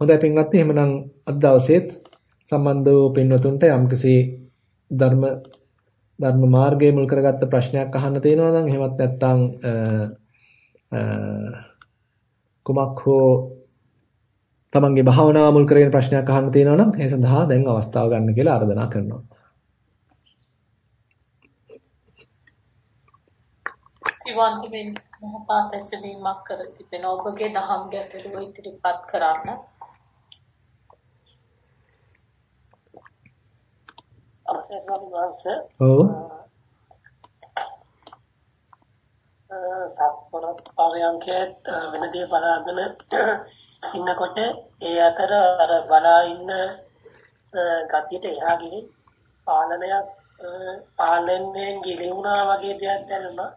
හොඳයි පින්වත්නි එහෙමනම් අද දවසේත් සම්බන්ධ වූ පින්වතුන්ට යම්කිසි ධර්ම ධර්ම මාර්ගයේ මුල් කරගත්ත ප්‍රශ්නයක් අහන්න තියෙනවා නම් එහෙමත් නැත්නම් කුමක් හෝ තමන්ගේ භාවනාව මුල් කරගෙන ප්‍රශ්නයක් අහන්න තියෙනවා නම් ඒ සඳහා දැන් අවස්ථාව ගන්න කියලා ආරාධනා කරනවා. සිවන්තිමින් මහපා පැසවීමක් කර තිබෙන ඔබගේ දහම් ගැටලුව ඉදිරිපත් කරන්න. ඔව්. සක්පරත් පරයන්කේත් වෙනදී බලාගෙන ඉන්නකොට ඒ අතර අර බලා ඉන්න ගතියට එහා ගිහින් පාලනයක් පාලනයෙන් ගිලිහුණා වගේ දෙයක් දැනුණා.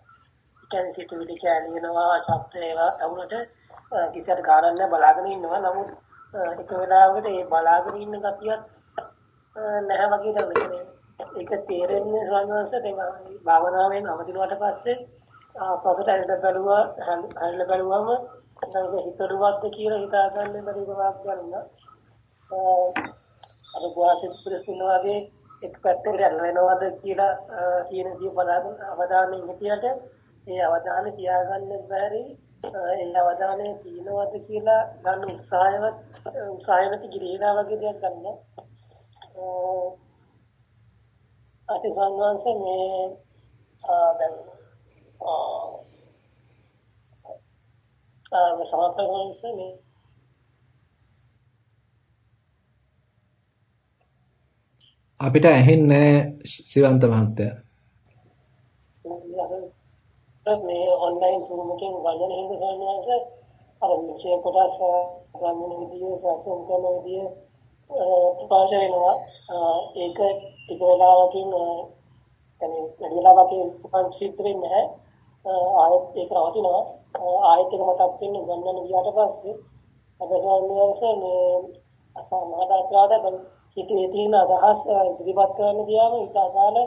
කියන්නේ සිතුවිලි කැලිනවා ශබ්ද ඒවා වුණට කිසියට ගානක් බලාගෙන ඉන්නවා. නමුත් එක වෙලාවකට ඒ බලාගෙන ඉන්න ගතියක් නැහැ වගේ දැනෙන්නේ. ඒක තේරෙන්නේ ස්වාමීන් වහන්සේ භාවනාවෙන් අවදිනුවට පස්සේ පසුට හැරිලා බැලුවා හැරිලා බැලුවම ඒක හිතලුවක්ද කියලා හිතා ගන්න බැරි බවක් ගන්නවා. අර ගෝවාසිත ප්‍රශ්න වගේ එක් පැත්තකට යනවද කියලා කියන දේ බලාගෙන අවධානයෙන් හිටියට ඒ අවධානය තියාගන්න බැරි ඒ අවධානය තියනවද කියලා ගන්න උත්සාහවත් උත්සාහවත් ගිරිලා වගේ දෙයක් ගන්න. අති සංවංශ මේ දැන් සමථ මේ අපිට ඇහෙන්නේ සිවන්ත මහත්තයා. මේ ඔන්ලයින් Zoom එකෙන් ගන්න හින්දා සම්මාස අර විෂය කොටස් ගන්න විදිය සැකසම් කරන විදිය ප්‍රකාශ වෙනවා. ඒක ටික වෙලාවකින් يعني වැඩි වෙලාවකින් උපන් නැහැ. ආයෙත් ඒක රවටිනවා. ආයෙත් එක මතක් වෙන්නේ ගන්නන ගියාට පස්සේ අපසෝනියන්ස මේ අසමාදාත්වාද දැන් හිතේ තියෙන අදහස් ඉදිරිපත් කරන්න ගියාම ඒක අදාළ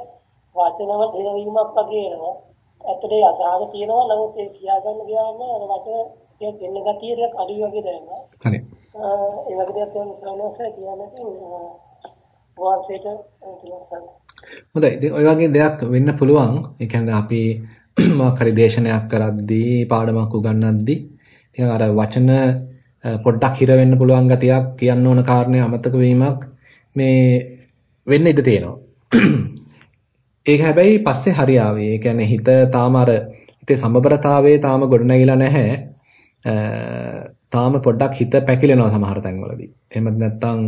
වචනවල හිරවීමක් වගේ එනවා. ඇත්තට ඒ අදහස තියෙනවා නමුත් ඒ කියාගන්න ගියාම අර වචන ටික දෙන්න ගතිය ටික අඩු වගේ දැනෙනවා. හරි. ඒ වගේ දෙයක් තමයි සෝනෝස කියන්නේ වාසයට කියලා හොඳයි. ඉතින් ওই වගේ දෙයක් වෙන්න පුළුවන්. ඒ කියන්නේ අපි මොකක් හරි දේශනයක් කරද්දී පාඩමක් උගන්වද්දී ඉතින් අර වචන eh, පොඩ්ඩක් හිර වෙන්න පුළුවන් ගතියක් කියන්න ඕන කාරණේ අමතක වීමක් මේ වෙන්න ඉඩ තියෙනවා. ඒක හැබැයි පස්සේ හරියාවේ. ඒ කියන්නේ හිත තාම අර හිතේ සමබරතාවයේ තාම ගොඩනැගිලා නැහැ. Eh, තාම පොඩ්ඩක් හිත පැකිලෙනවා සමහර තැන්වලදී. එහෙම නැත්නම්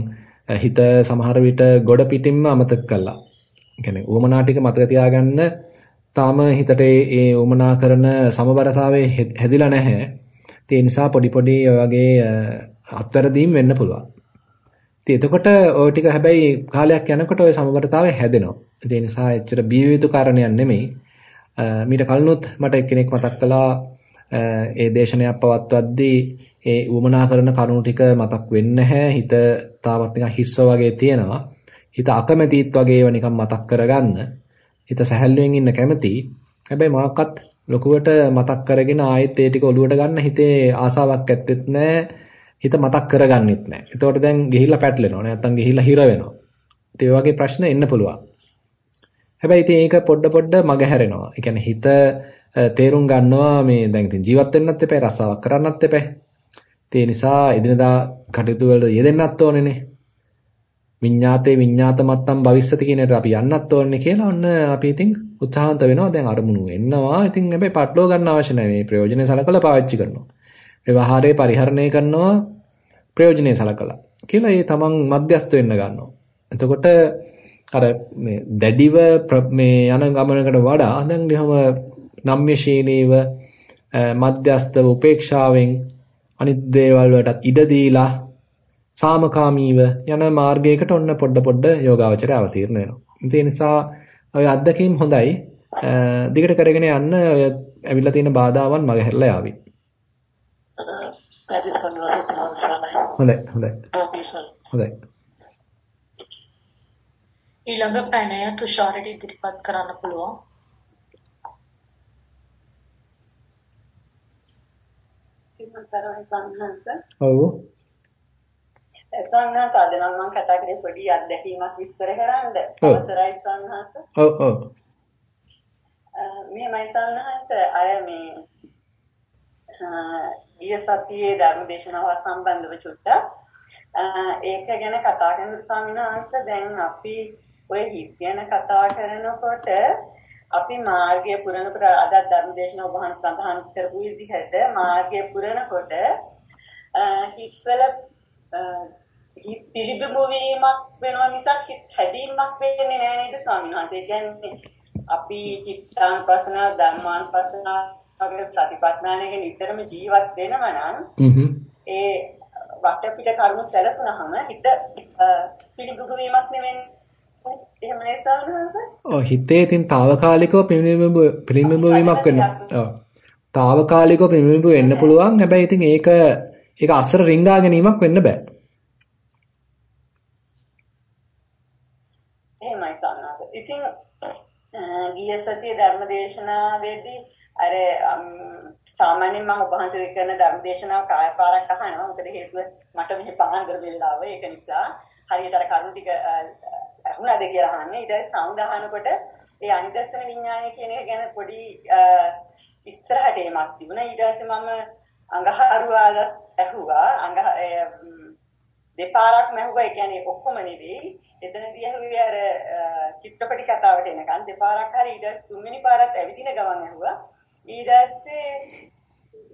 හිත සමහර විට ගොඩ පිටින්ම අමතක කළා. ඒ කියන්නේ උවමනා ටික මතක තියාගන්න තාම හිතට ඒ උමනා කරන සමබරතාවයේ හැදිලා නැහැ. ඒ නිසා පොඩි පොඩි ඔය වගේ අත්වැරදීම් වෙන්න පුළුවන්. ඉතින් එතකොට ওই ටික හැබැයි කාලයක් යනකොට ওই සමබරතාවය හැදෙනවා. ඒ නිසා එච්චර බිය යුතු කාරණයක් නෙමෙයි. මීට කලිනුත් මට එක්කෙනෙක් මතක් කළා ඒ දේශනයක් පවත්වද්දී ඒ උමනා කරන කරුණු ටික මතක් වෙන්නේ නැහැ. හිත තාමත් නිකන් හිස්ව වගේ තියෙනවා. හිත අකමැතිත් වගේ ඒවා නිකන් මතක් කරගන්න. හිත සැහැල්ලුවෙන් ඉන්න කැමති. හැබැයි මොකක්වත් ලොකුවට මතක් කරගෙන ආයෙත් ඒ ටික ඔලුවට ගන්න හිතේ ආසාවක් ඇත්තෙත් නැහැ. හිත මතක් කරගන්නෙත් නැහැ. එතකොට දැන් ගිහිල්ලා පැටලෙනවා. නැත්තම් ගිහිල්ලා හිර වෙනවා. ඉතින් ඒ වගේ ප්‍රශ්න එන්න පුළුවන්. හැබැයි ඉතින් ඒක පොඩ පොඩ මග හැරෙනවා. ඒ කියන්නේ හිත තේරුම් ගන්නවා මේ දැන් ඉතින් ජීවත් වෙන්නත් එපා, රසාවක් කරන්නත් එපා. ඒ නිසා එදිනදා කටයුතු වල යෙදෙන්නත් ඕනේනේ. විඤ්ඤාතේ විඤ්ඤාත මත්තම් භවිස්සති කියන එකට අපි යන්නත් ඕනේ කියලා ඔන්න අපි ඉතින් උත්සාහන්ත වෙනවා. දැන් අරමුණු එන්නවා ඉතින් හැබැයි පටලව ගන්න අවශ්‍ය නැහැ. මේ ප්‍රයෝජනේ සලකලා පාවිච්චි කරනවා. ව්‍යවහාරයේ පරිහරණය කරනවා. ප්‍රයෝජනේ සලකලා කියලා ඒ තමන් මධ්‍යස්ත වෙන්න ගන්නවා. එතකොට අර මේ දැඩිව මේ යන ගමනකට වඩා දැන් දිහම නම්‍යශීලීව මධ්‍යස්තව උපේක්ෂාවෙන් අනිත් දේවල් වලට ඉඩ දීලා සාමකාමීව යන මාර්ගයකට ඔන්න පොඩ පොඩ යෝගාවචරය අවතීර්ණ වෙනවා. ඒ නිසා ඔය අත්දැකීම් හොඳයි. දිගට කරගෙන යන්න ඔය ඇවිල්ලා තියෙන බාධාවන් මගහැරලා යාවි. හොඳයි හොඳයි. හොඳයි. ඊළඟ පැනය තුෂාරට ඉදිරිපත් කරන්න පුළුවන්. ඔව්. ස්වාමීනාස අද නම් මම කතා කරේ පොඩි අත්දැකීමක් විස්තර කරන්න. අවසරයි ස්වාමීනාස. ඔව් ඔව්. මෙහෙමයි ස්වාමීනාස අය මේ ගිය සතියේ ධර්ම දේශනාව සම්බන්ධව චුට්ටක් ඒක ගැන කතා කරන ස්වාමීනාස දැන් අපි ඔය හිත් ගැන කතා කරනකොට අපි මාර්ගය පුරනකොට අද ධර්ම දේශනාව වහන් සඳහන් කරපු විදිහට මාර්ගය පුරනකොට හිත්වල හිත පිළිබිඹු වීමක් වෙනවා මිසක් හිත හැදීමක් වෙන්නේ නැහැ නේද ස්වාමීන් වහන්සේ. කියන්නේ අපි චිත්තාන්පසන ධම්මාන්පසන වගේ ප්‍රතිපත්නානයක නිතරම ජීවත් වෙනවා නම් ඒ වටපිට කර්ම සැලසුනහම හිත පිළිබිඹු වීමක් නෙවෙන්නේ. එහෙම නේද හිතේ ඉතින් తాවකාලිකව පිළිබිඹු පිළිබිඹු වීමක් වෙනවා. ඔව්. తాවකාලිකව පිළිබිඹු වෙන්න පුළුවන්. හැබැයි ඉතින් ඒක ඒක අසර රිංගා ගැනීමක් වෙන්න බෑ. එහෙමයි සන්නාස. ඉතින් ගිය සතියේ ධර්මදේශනාවේදී අර සාමාන්‍යයෙන් මම වහන්සේ කරන ධර්මදේශනාව කාය පාරක් අහනවා. මොකද හේතුව මට මෙහි පාන්දර වෙලාව ඒක නිසා හරියට අර කරුණු ටික අහුණාද කියලා අහන්නේ. ඊට පස්සේ සෞන්ද අහනකොට ඒ අනිදර්ශන විඥානය කියන එක ගැන පොඩි ඉස්සරහට එමක් තිබුණා. ඊට පස්සේ මම අඟහරුවාද ඇහුවා. අඟ දෙපාරක් මැහුවා. ඒ කියන්නේ ඔක්කොම නෙවෙයි. එතනදී ඇහුවේ අර චිත්‍රපටි කතාවට එනකන් දෙපාරක් හරි ඊට තුන්වෙනි පාරත් ඇවිදින ගමන් ඇහුවා. ඊට පස්සේ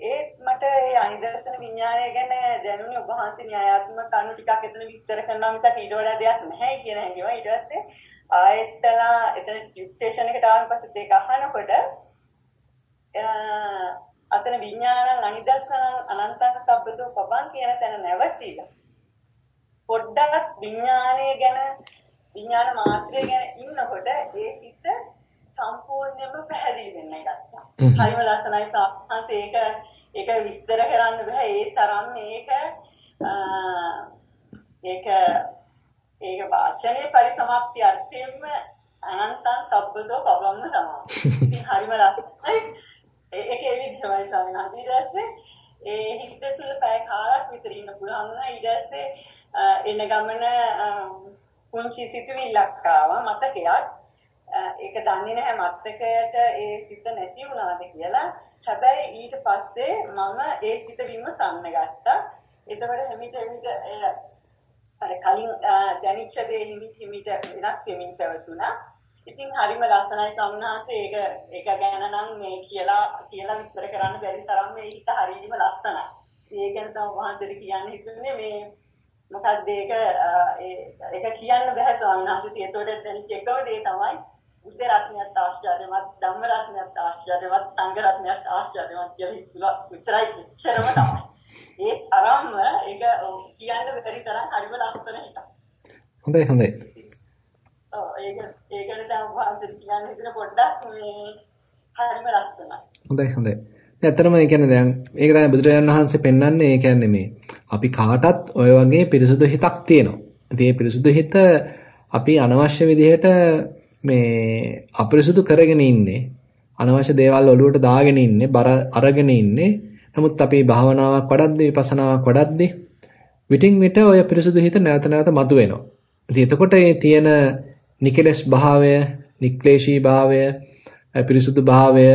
ඒත් මට ඒ අනිදර්ශන විඥානය ගැන දැනුනේ ඔබ වහන්සේ න්‍යායාත්මක කණු ටිකක් එතන විස්තර කරනවා මිසක් ඊට වඩා දෙයක් නැහැ කියන හැඟීම. ඊට පස්සේ ආයෙත්ලා එතන ස්ටේෂන් එකට ආවන් පස්සේ ඒක අහනකොට අතන විඥානං අනිදර්ශනං අනන්තං සබ්බතෝ පබං කියන තැන නැවතිලා පොඩ්ඩක් විඥානය ගැන විඥාන මාත්‍රය ගැන ඉන්නකොට ඒ හිත සම්පූර්ණයෙන්ම පැහැදිලි වෙන්න ගත්තා. හරිම ලස්සනයි සාහස ඒක ඒක විස්තර කරන්න බෑ ඒ තරම් මේක ඒක ඒක වාචනයේ පරිසමාප්ති අර්ථයෙන්ම අනන්තං සබ්බදෝ පවම්ම තමයි. ඉතින් හරිම ලස්සනයි. ඒක ඒ විදිහමයි සමහරවිට ඊට පස්සේ ඒ හිත තුළ පැය කාලක් විතර ඉන්න පුළුවන් වුණා. ඊට පස්සේ එන ගමන පුංචි සිතුවිල්ලක් ආවා මතකයක්. ඒක දන්නේ නැහැ මතකයට ඒ සිත නැති වුණාද කියලා. හැබැයි ඊට පස්සේ මම ඒ සිත විමසන්න ගත්තා. එතකොට හිමිට හිමිට අර කලින් දැනිච්ච දේ හිමිට හිමිට වෙනස් වෙමින් පැවතුණා. ඉතින් හරිම ලස්සනයි සම්හාස ඒක ඒක ගැන නම් මේ කියලා කියලා විස්තර කරන්න බැරි තරම් මේ හිත හරියම ලස්සනයි. ඒ ගැන තමයි වහන්සේට කියන්න හිතුනේ මේ මොකක්ද ඒක ඒක කියන්න බෑ සම්හාසිත ඒතකොට දැනිච්ච එකම දේ තමයි බුද්ධ රත්නයත් ආශ්චර්යමත් ධම්ම රත්නයත් ආශ්චර්යමත් සංඝ රත්නයත් ආශ්චර්යමත් කියලා විතරයි ඉච්චරම තමයි. ඒ තරම්ම ඒක කියන්න බැරි තරම් හරිම ලස්සන එකක්. හොඳයි හොඳයි. ඔව් ඒක ඒකට තමයි වහන්සේ කියන්නේ ඉතින් පොඩ්ඩක් මේ හරිම ලස්සනයි. හොඳයි හොඳයි. ඇත්තටම ඒ කියන්නේ දැන් මේක තමයි බුදුරජාණන් වහන්සේ පෙන්වන්නේ ඒ කියන්නේ මේ අපි කාටත් ඔය වගේ පිරිසුදු හිතක් තියෙනවා. ඉතින් මේ පිරිසුදු හිත අපි අනවශ්‍ය විදිහට මේ අපිරිසුදු කරගෙන ඉන්නේ. අනවශ්‍ය දේවල් ඔලුවට දාගෙන ඉන්නේ, බර අරගෙන ඉන්නේ. නමුත් අපි භාවනාවක් වඩද්දී විපස්සනාවක් වඩද්දී විටින් විට ඔය පිරිසුදු හිත නැවත නැවත මතුවෙනවා. ඉතින් එතකොට මේ තියෙන නිකලස් භාවය, නික්ලේශී භාවය, පිරිසුදු භාවය,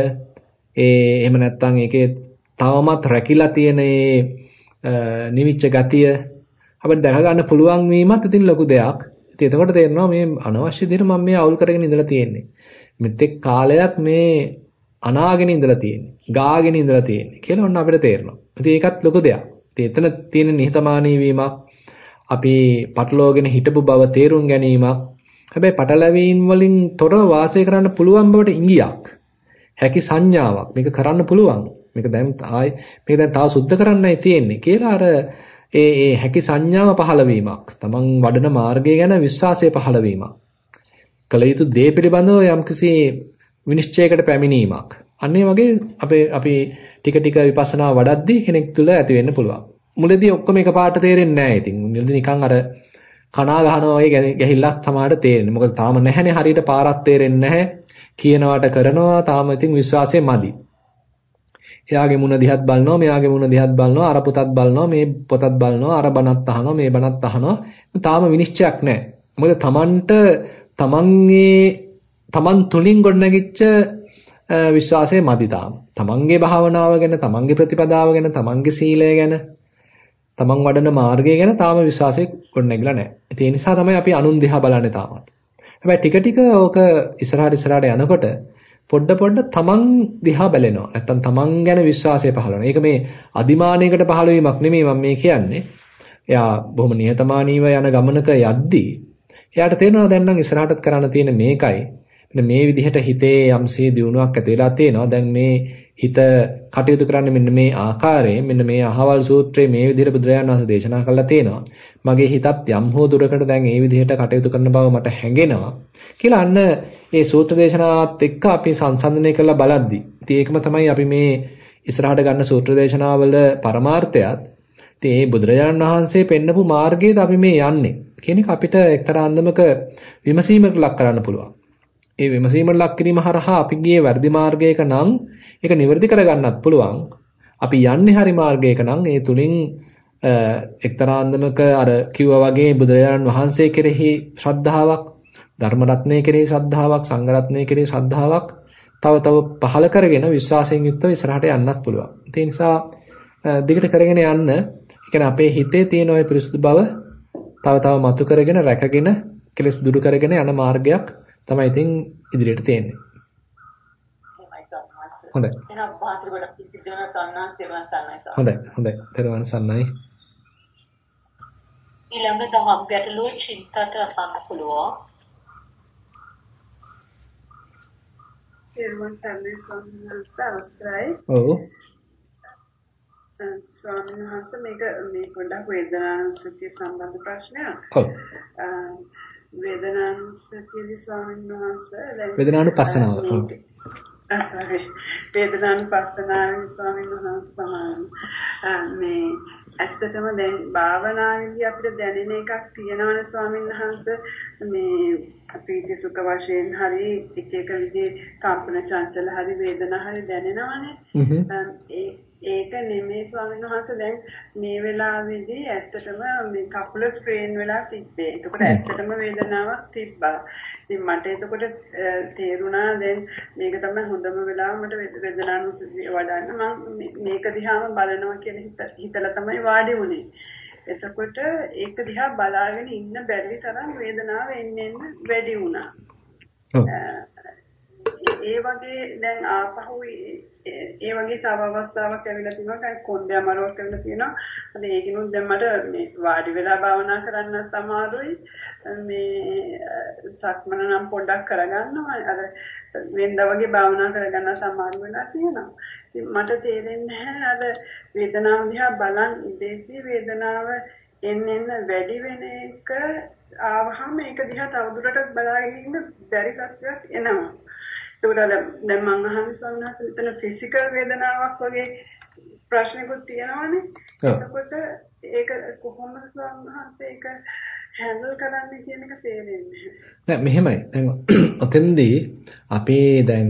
ඒ එහෙම නැත්නම් ඒකේ තවමත් රැකිලා තියෙන ඒ නිවිච්ච ගතිය අපිට දැක ගන්න පුළුවන් වීමත් ඉතින් ලොකු දෙයක්. ඉතින් එතකොට තේරෙනවා මේ අනවශ්‍ය දෙයට මම මේ අවුල් කරගෙන ඉඳලා තියෙන්නේ. මෙතෙක් කාලයක් මේ අනාගෙන ඉඳලා තියෙන්නේ. ගාගෙන ඉඳලා තියෙන්නේ කියලා ඔන්න අපිට තේරෙනවා. ඉතින් ඒකත් ලොකු දෙයක්. ඉතින් එතන තියෙන නිහතමානී වීමක් අපි පටලවාගෙන හිටපු බව තේරුම් ගැනීමක්. හැබැයි පටලැවීම් වලින් තොරව වාසය කරන්න පුළුවන් බවට ඉඟියක්. හැකි සංඥාවක්. මේක කරන්න පුළුවන්. මේක දැන් ආයි මේක දැන් තව සුද්ධ කරන්නයි තියෙන්නේ කියලා අර ඒ ඒ හැකි සංඥාව පහළ වීමක්. තමන් වඩන මාර්ගය ගැන විශ්වාසය පහළ වීමක්. කල යුතු දේ පිළිබඳව යම්කිසි විනිශ්චයකට පැමිණීමක්. අන්න වගේ අපේ අපි ටික ටික විපස්සනා වඩද්දී කෙනෙක් තුළ ඇති වෙන්න පුළුවන්. මුලදී ඔක්කොම එකපාරට තේරෙන්නේ නැහැ ඉතින්. මුලදී නිකන් අර කණා ගහනවා වගේ ගැහිල්ලක් තමයි තේරෙන්නේ. මොකද තාම නැහැනේ හරියට පාරක් තේරෙන්නේ නැහැ. කියනවාට කරනවා තාම ඉතින් විශ්වාසය මදි. එයාගේ මුණ දිහත් බලනවා, මෙයාගේ මුණ දිහත් බලනවා, අර පොතත් බලනවා, මේ පොතත් බලනවා, අර බණත් අහනවා, මේ බණත් අහනවා. තාම විනිශ්චයක් නැහැ. මොකද තමන්ට තමන්ගේ තමන් තුලින් ගොඩනැගිච්ච විශ්වාසය මදි තාම. තමන්ගේ භාවනාව ගැන, තමන්ගේ ප්‍රතිපදාව ගැන, තමන්ගේ සීලය ගැන, තමන් වඩන මාර්ගය ගැන තාම විශ්වාසය ගොඩනැගිලා නැහැ. ඒ නිසා තමයි අපි අනුන් දිහා බලන්නේ තාමත්. හැබැයි ටික ටික ඕක ඉස්සරහට ඉස්සරහට යනකොට පොඩ පොඩ තමන් දිහා බැලෙනවා. නැත්තම් තමන් ගැන විශ්වාසය පහළ වෙනවා. ඒක මේ අදිමානයකට පහළ වීමක් නෙමෙයි මම මේ කියන්නේ. එයා බොහොම නිහතමානීව යන ගමනක යද්දී එයාට තේරෙනවා දැන් නම් ඉස්සරහටත් කරන්න තියෙන මේකයි. මෙන්න මේ විදිහට හිතේ යම්සේ දියුණුවක් ඇති වෙලා තියෙනවා. දැන් මේ හිත කටයුතු කරන්නේ මෙන්න මේ ආකාරයෙන් මෙන්න මේ අහවල් සූත්‍රයේ මේ විදිහට බුදුරජාණන් වහන්සේ දේශනා කළා තියෙනවා. මගේ හිතත් යම් හෝ දුරකට දැන් මේ විදිහට කටයුතු කරන බව මට හැඟෙනවා. කියලා අන්න ඒ සූත්‍ර දේශනාවත් එක්ක අපි සංසන්දනය කරලා බලද්දි. ඉතින් ඒකම තමයි අපි මේ ඉස්සරහට ගන්න සූත්‍ර දේශනාවල පරමාර්ථයත්. ඉතින් මේ බුදුරජාණන් වහන්සේ පෙන්නපු මාර්ගයේද අපි මේ යන්නේ. කියන එක අපිට එක්තරා අන්දමක විමසීමකට ලක් කරන්න පුළුවන්. ඒ විමසීමකට ලක් කිරීම හරහා අපි ගියේ වැඩි මාර්ගයක නම් ඒක නිවැරදි කරගන්නත් පුළුවන්. අපි යන්නේ හරි මාර්ගයක නම් ඒ තුලින් එක්තරා අන්දමක අර කිව්වා වගේ බුදුරජාණන් වහන්සේ කෙරෙහි ශ්‍රද්ධාවක්, ධර්ම රත්නය කෙරෙහි ශ්‍රද්ධාවක්, සංඝ රත්නය කෙරෙහි ශ්‍රද්ධාවක් තව තව පහළ කරගෙන විශ්වාසයෙන් යුක්තව ඉස්සරහට යන්නත් පුළුවන්. ඒ නිසා දිගට කරගෙන යන්න, ඒ අපේ හිතේ තියෙන ওই පිරිසුදු බව තව තව මතු කරගෙන රැකගෙන කෙලස් දුරු කරගෙන යන මාර්ගයක් තමයි ඉතින් ඉදිරියට තියෙන්නේ. හොඳයි. එහෙනම් වාසිර ගොඩක් සිද්ධ වෙන සන්නාස් තෙරුවන් සන්නයි සාරා. හොඳයි. හොඳයි. තෙරුවන් සන්නයි. ඊළඟ දහම් ගැටලුව චින්තට අසන්න පුළුවන්. තෙරුවන් සන්නයි ස්වාමීන් වහන්සේ අවසරයි. ඔව්. ස්වාමීන් වහන්සේ මේක මේ පොඩ්ඩක් වේදනානුස්සතිය සම්බන්ධ ප්‍රශ්නයක්. ඔව්. වේදනානුස්සතියදී ස්වාමීන් වහන්සේ. දැන් වේදනානුපස්සනාව. ඔව්. අසරි වේදනානුපස්සනාවේ ස්වාමීන් වහන්සේ මේ ඇත්තටම දැන් භාවනාවේදී අපිට දැනෙන එකක් තියෙනවනේ ස්වාමීන් වහන්සේ. මේ ප්‍රීති සුඛ වශයෙන් හරි එක එක විදිහේ කම්පන චංචල හරි වේදනා හරි දැනෙනවනේ. ඒ ඒක නෙමෙයි ස්වාමීන් වහන්සේ දැන් මේ වෙලාවේදී ඇත්තටම මේ කකුල ස්ට්‍රේන් වෙලා තිබ්බේ. ඒකට ඇත්තටම වේදනාවක් තිබ්බා. ඉතින් මට එතකොට තේරුණා දැන් මේක තමයි හොඳම වෙලාව මට වේදනානුසතිය වඩන්න. මම මේක දිහාම බලනවා කියලා හිතලා තමයි වාඩි වුනේ. එතකොට ඒක දිහා බලාගෙන ඉන්න බැරි තරම් වේදනාව එන්න එන්න වැඩි වුණා. ඒ වගේ දැන් ආපහු ඒ වගේ තව අවස්ථාවක් ඇවිල්ලා තියෙනවා කොණ්ඩේ අමාරුවක් ඇවිල්ලා තියෙනවා. අද ඒකිනුත් දැන් මට මේ වාඩි වෙලා භාවනා කරන්න සමාරුයි. මේ සක්මන නම් පොඩ්ඩක් කරගන්නවා. අර වෙනදා වගේ භාවනා කරගන්න සමාරු වෙලා තියෙනවා. ඉතින් මට තේරෙන්නේ නැහැ අර වේදනාව දිහා බලන් ඉඳී වේදනාව එන්න එන්න වැඩි වෙන එක ආවහම ඒක දිහා තවදුරටත් බලාගෙන ඉන්න බැරි තත්ත්වයක් එනවා. ඒකට දැන් මම අහන්නේ ස්වාමීන් වහන්සේ මෙතන ෆිසිකල් වේදනාවක් වගේ ප්‍රශ්නකුත් තියෙනවානේ. එතකොට ඒක කොහොමද ස්වාමීන් වහන්සේ ඒක හැන්ඩල් කරන්නේ කියන එක තේරෙන්නේ නෑ මෙහෙමයි. දැන් ඔතෙන්දී අපේ දැන්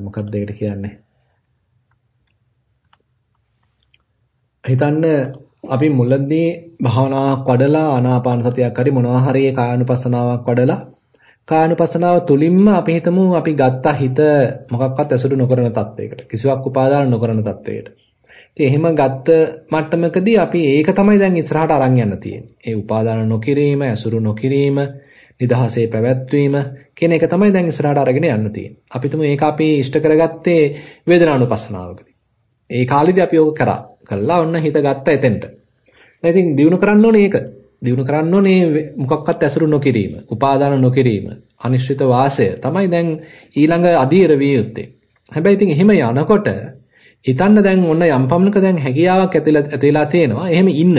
මොකක්ද ඒකට කියන්නේ? හිතන්න අපි මුලදී භාවනාවක් වඩලා ආනාපාන සතියක් හරි මොනවා හරි කායानुපස්සනාවක් වඩලා කායानुපස්සනාව තුලින්ම අපි හිතමු අපි ගත්ත හිත මොකක්වත් ඇසුරු නොකරන තත්වයකට කිසිවක් උපාදාන නොකරන තත්වයකට. ඉතින් එහෙම ගත්ත මට්ටමකදී අපි ඒක තමයි දැන් ඉස්සරහට අරන් යන්න තියෙන්නේ. ඒ උපාදාන නොකිරීම, ඇසුරු නොකිරීම, නිදහසේ පැවැත්වීම කියන එක තමයි දැන් ඉස්සරහට අරගෙන යන්න තියෙන්නේ. අපි තුමු ඒක අපි ඉෂ්ට කරගත්තේ වේදනානුපස්සනාවකදී. ඒ කාලෙදී අපි ඕක කරා. කළා ඔන්න හිත ගත්ත එතෙන්ට. දැන් ඉතින් දිනු කරන්න ඕනේ ඒක. දිනු කරන්න ඕනේ මොකක්වත් ඇසුරු නොකිරීම, උපාදාන නොකිරීම, අනිශ්චිත වාසය තමයි දැන් ඊළඟ අධීර විය යුත්තේ. හැබැයි ඉතින් එහෙම යනකොට හිතන්න දැන් ඔන්න යම් පමණක දැන් හැකියාවක් ඇතිලා තියෙනවා. එහෙම ඉන්න.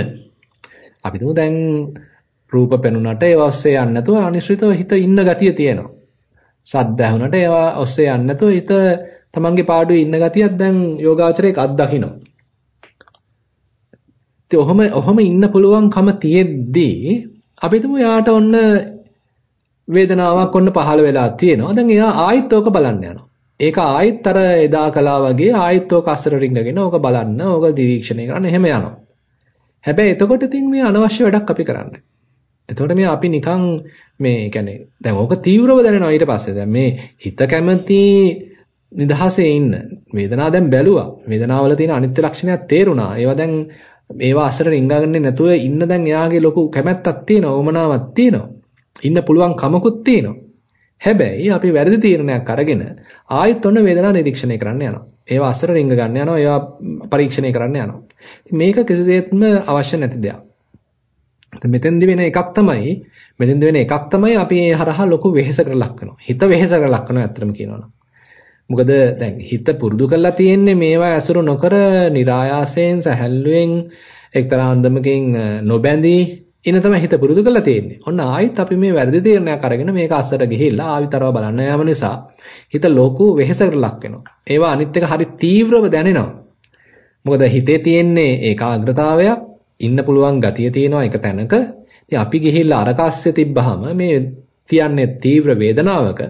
අපි තුමු දැන් රූප පෙනුනට ඒවා ඔස්සේ යන්නේ නැතුව අනිශ්චිතව හිත ඉන්න ගතිය තියෙනවා. සද්ද ඇහුනට ඒවා ඔස්සේ යන්නේ නැතුව හිත තමන්ගේ පාඩුවේ ඉන්න ගතියක් දැන් යෝගාචරයක අත්දකින්නවා. ඉතින් ඔහම ඔහම ඉන්න පුළුවන්කම තියෙද්දී අපි තුමු යාට ඔන්න වේදනාවක් ඔන්න පහළ වෙලා තියෙනවා. දැන් එයා ආයෙත් ඕක බලන්න යනවා. ඒක ආයෙත් අර එදා කළා වගේ ආයෙත් ඕක අස්සර රිංගගෙන ඕක බලන්න ඕක නිරීක්ෂණය කරන්න එහෙම යනවා. හැබැයි එතකොට ඉතින් මේ අනවශ්‍ය වැඩක් අපි කරන්නේ. එතකොට මේ අපි නිකන් මේ කියන්නේ දැන් ඕක තීව්‍රව දැනෙනවා ඊට පස්සේ දැන් මේ හිත කැමති නිදහසේ ඉන්න වේදනාව දැන් බැලුවා වේදනාවල තියෙන අනිත්‍ය ලක්ෂණයක් තේරුණා ඒවා දැන් මේවා අසර රිංගගන්නේ නැතුව ඉන්න දැන් එයාගේ ලොකු කැමැත්තක් තියෙනවා ඕමනාවක් තියෙනවා ඉන්න පුළුවන් කමකුත් තියෙනවා හැබැයි අපි වැරදි තීරණයක් අරගෙන ආයෙත් ඔන්න වේදනාව නිරීක්ෂණය කරන්න යනවා. ඒවා අසර රිංග ගන්න යනවා. ඒවා පරීක්ෂණය කරන්න යනවා. මේක කිසිසේත්ම අවශ්‍ය නැති දෙයක්. මෙතෙන්දි වෙන එකක් තමයි මෙතෙන්දි වෙන එකක් තමයි අපි ඒ හරහා ලොකු වෙහෙසකට ලක් කරනවා. හිත වෙහෙසකට ලක් කරනවා ඇත්තටම කියනවනම්. මොකද දැන් හිත පුරුදු කරලා තියෙන්නේ මේවා ඇසුරු නොකර નિરાයාසයෙන් සැහැල්ලුවෙන් එක්තරා අන්දමකින් නොබැඳී ඉන්න තමයි හිත පුරුදු කරලා තියෙන්නේ. ඔන්න ආයිත් අපි මේ වැරදි තීරණයක් අරගෙන මේක අස්සට ගිහිල්ලා ආවිතරව බලන්න යාම නිසා හිත ලොකු වෙහෙසකට ලක් වෙනවා. ඒවා අනිත් එක හරි තීව්‍රව දැනෙනවා. මොකද හිතේ තියෙන්නේ ඒකාග්‍රතාවයක් ඉන්න පුළුවන් ගතිය තියෙනවා එක තැනක. ඉතින් අපි ගිහිල්ලා අර කස්සේ තිබ්බහම මේ තියන්නේ තීව්‍ර වේදනාවක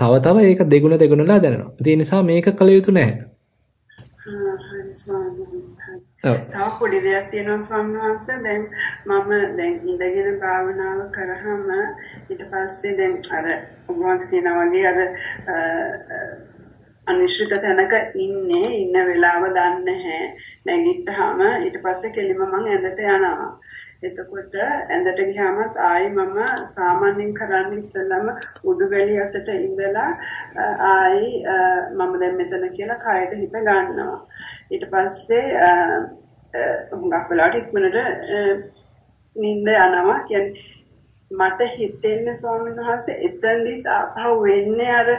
තව තව ඒක දෙගුණ දෙගුණලා දැනෙනවා. ඒ නිසා මේක කළ යුතු නැහැ. තව පොඩි දෙයක් තියෙනවා ස්වාමීන් වහන්සේ දැන් මම දැන් ඉඳගෙන භාවනාව කරාම ඊට පස්සේ දැන් අර ඔබවන්ට කියනා වගේ අර අනිශ්චිත තැනක ඉන්නේ ඉන්න වෙලාව දන්නේ නැහැ නැගිට්ටාම ඊට පස්සේ කෙලිම මම ඇඳට යනවා එතකොට ඇඳට ගියාම ආයි මම සාමාන්‍යයෙන් කරන්නේ ඉස්සෙල්ලාම උඩුබැලි අතට ඉඳලා ආයි මම දැන් මෙතන කියලා කයට හිත ගන්නවා. ඊට පස්සේ හුඟක් වෙලාවට ඉක්මනට නිින්ද යනවා. කියන්නේ මට හිතෙන්නේ ස්වාමීන් වහන්සේ එතෙන්දිත් ආපහු වෙන්නේ අර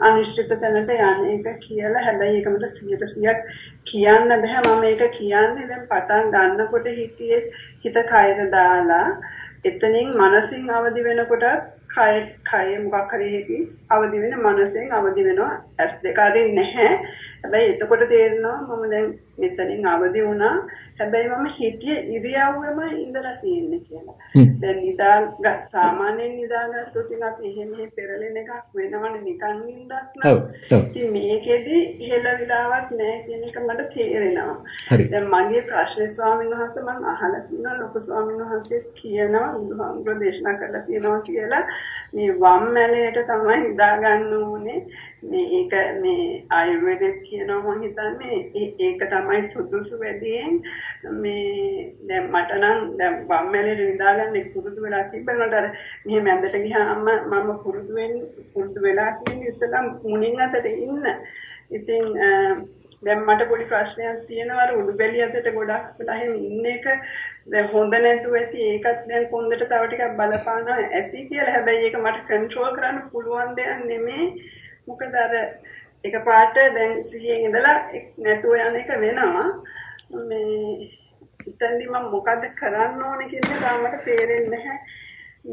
අනිශ්චිත තැනට යන එක කියලා. හැබැයි ඒක මට 100%ක් කියන්න බෑ. මම මේක කියන්නේ දැන් පටන් ගන්නකොට හිතියේ හිත කයර දාලා එතනින් මනසින් අවදි වෙනකොට කය කය මොකක් හරි එකකින් අවදි වෙන මනසෙන් අවදි වෙනවා. ඇස් දෙක අරින් නැහැ. හැබැයි එතකොට තේරෙනවා මම දැන් මෙතනින් අවදි වුණා. හැබැයි මම හිතිය ඉරියව්වෙම ඉඳලා තියෙන්නේ කියලා. දැන් නිදා සාමාන්‍යයෙන් නිදාගත්තොත් අපි එහෙම එහෙ පෙරලෙන එකක් වෙනවනේ නිකන් ඔව් ඔව්. ඉතින් මේකෙදි හෙලවිලාවක් නැහැ කියන එක මට තේරෙනවා. දැන් මගේ ප්‍රශ්නේ ස්වාමීන් වහන්සේ මම අහලා තියෙනවා ලොකු ස්වාමීන් වහන්සේ කියනවා බුදුහාමුදුරෝ දේශනා කරලා තියෙනවා කියලා මේ වම් මැලයට තමයි නිදා ගන්න ඕනේ. මේ ඒක මේ ආයුර්වේදයේ කියනවා මම හිතන්නේ ඒක තමයි සුදුසු වැඩියෙන් මේ දැන් මට නම් දැන් වම් මැලේ නිදාගන්න පුරුදු වෙලා තිබ්බනට අර මෙහෙම ඇඳට ගියාම මම පුරුදු වෙන්නේ පුරුදු වෙලා තියෙන්නේ ඉස්සෙල්ලා මුණින් අතට ඉන්න. ඉතින් දැන් මට පොඩි ප්‍රශ්නයක් තියෙනවා අර උඩුබැලිය අතට ගොඩක් වෙලා එහෙම ඉන්න එක දැන් හොඳ නැතුව ඇති ඒකත් දැන් කොන්දට තව ටිකක් බලපානවා ඇති කියලා. හැබැයි ඒක මට කන්ට්‍රෝල් කරන්න පුළුවන් දෙයක් නෙමෙයි. මොකද අර එකපාරට දැන් සිහියෙන් ඉඳලා නැතුව යන එක වෙනවා. මේ ඉතින්දි මම මොකද කරන්න ඕනේ කියන එක තාමට තේරෙන්නේ නැහැ.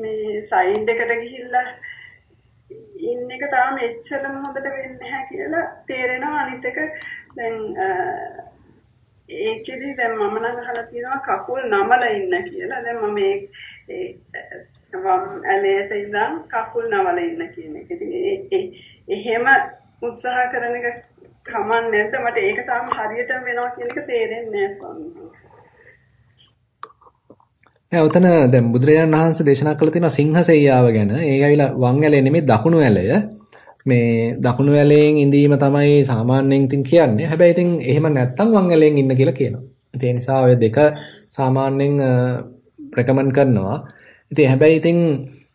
මේ සයිඩ් එකට ගිහිල්ලා ඉන්න එක තාම එච්චරම හොඳට වෙන්නේ නැහැ කියලා තේරෙනවා අනිත් එක දැන් ඒකෙදි දැන් මම නම් අහලා තියෙනවා කකුල් නමලා ඉන්න කියලා. දැන් මම ඒ වම් ඇලේට ඉඳන් කකුල් නමලා ඉන්න කියන එක. ඉතින් එහෙම උත්සාහ කරන එක කමක් නැද්ද? මට ඒක තාම හරියටම වෙනවා කියන එක තේරෙන්නේ නැහැ ස්වාමීනි. නෑ උතන දැන් බුදුරජාණන් වහන්සේ දේශනා කළ තියෙනවා සිංහසෙයියාව ගැන. ඒක ඇවිල්ලා වම් ඇලේ නෙමෙයි දකුණු ඇලය. මේ දකුණු ඇලයෙන් ඉඳීම තමයි සාමාන්‍යයෙන් ඉතින් කියන්නේ. හැබැයි ඉතින් එහෙම නැත්තම් වම් ඇලයෙන් ඉන්න කියලා කියනවා. ඒ නිසා ඔය දෙක සාමාන්‍යයෙන් රෙකමන්ඩ් කරනවා. ඉතින් හැබැයි ඉතින්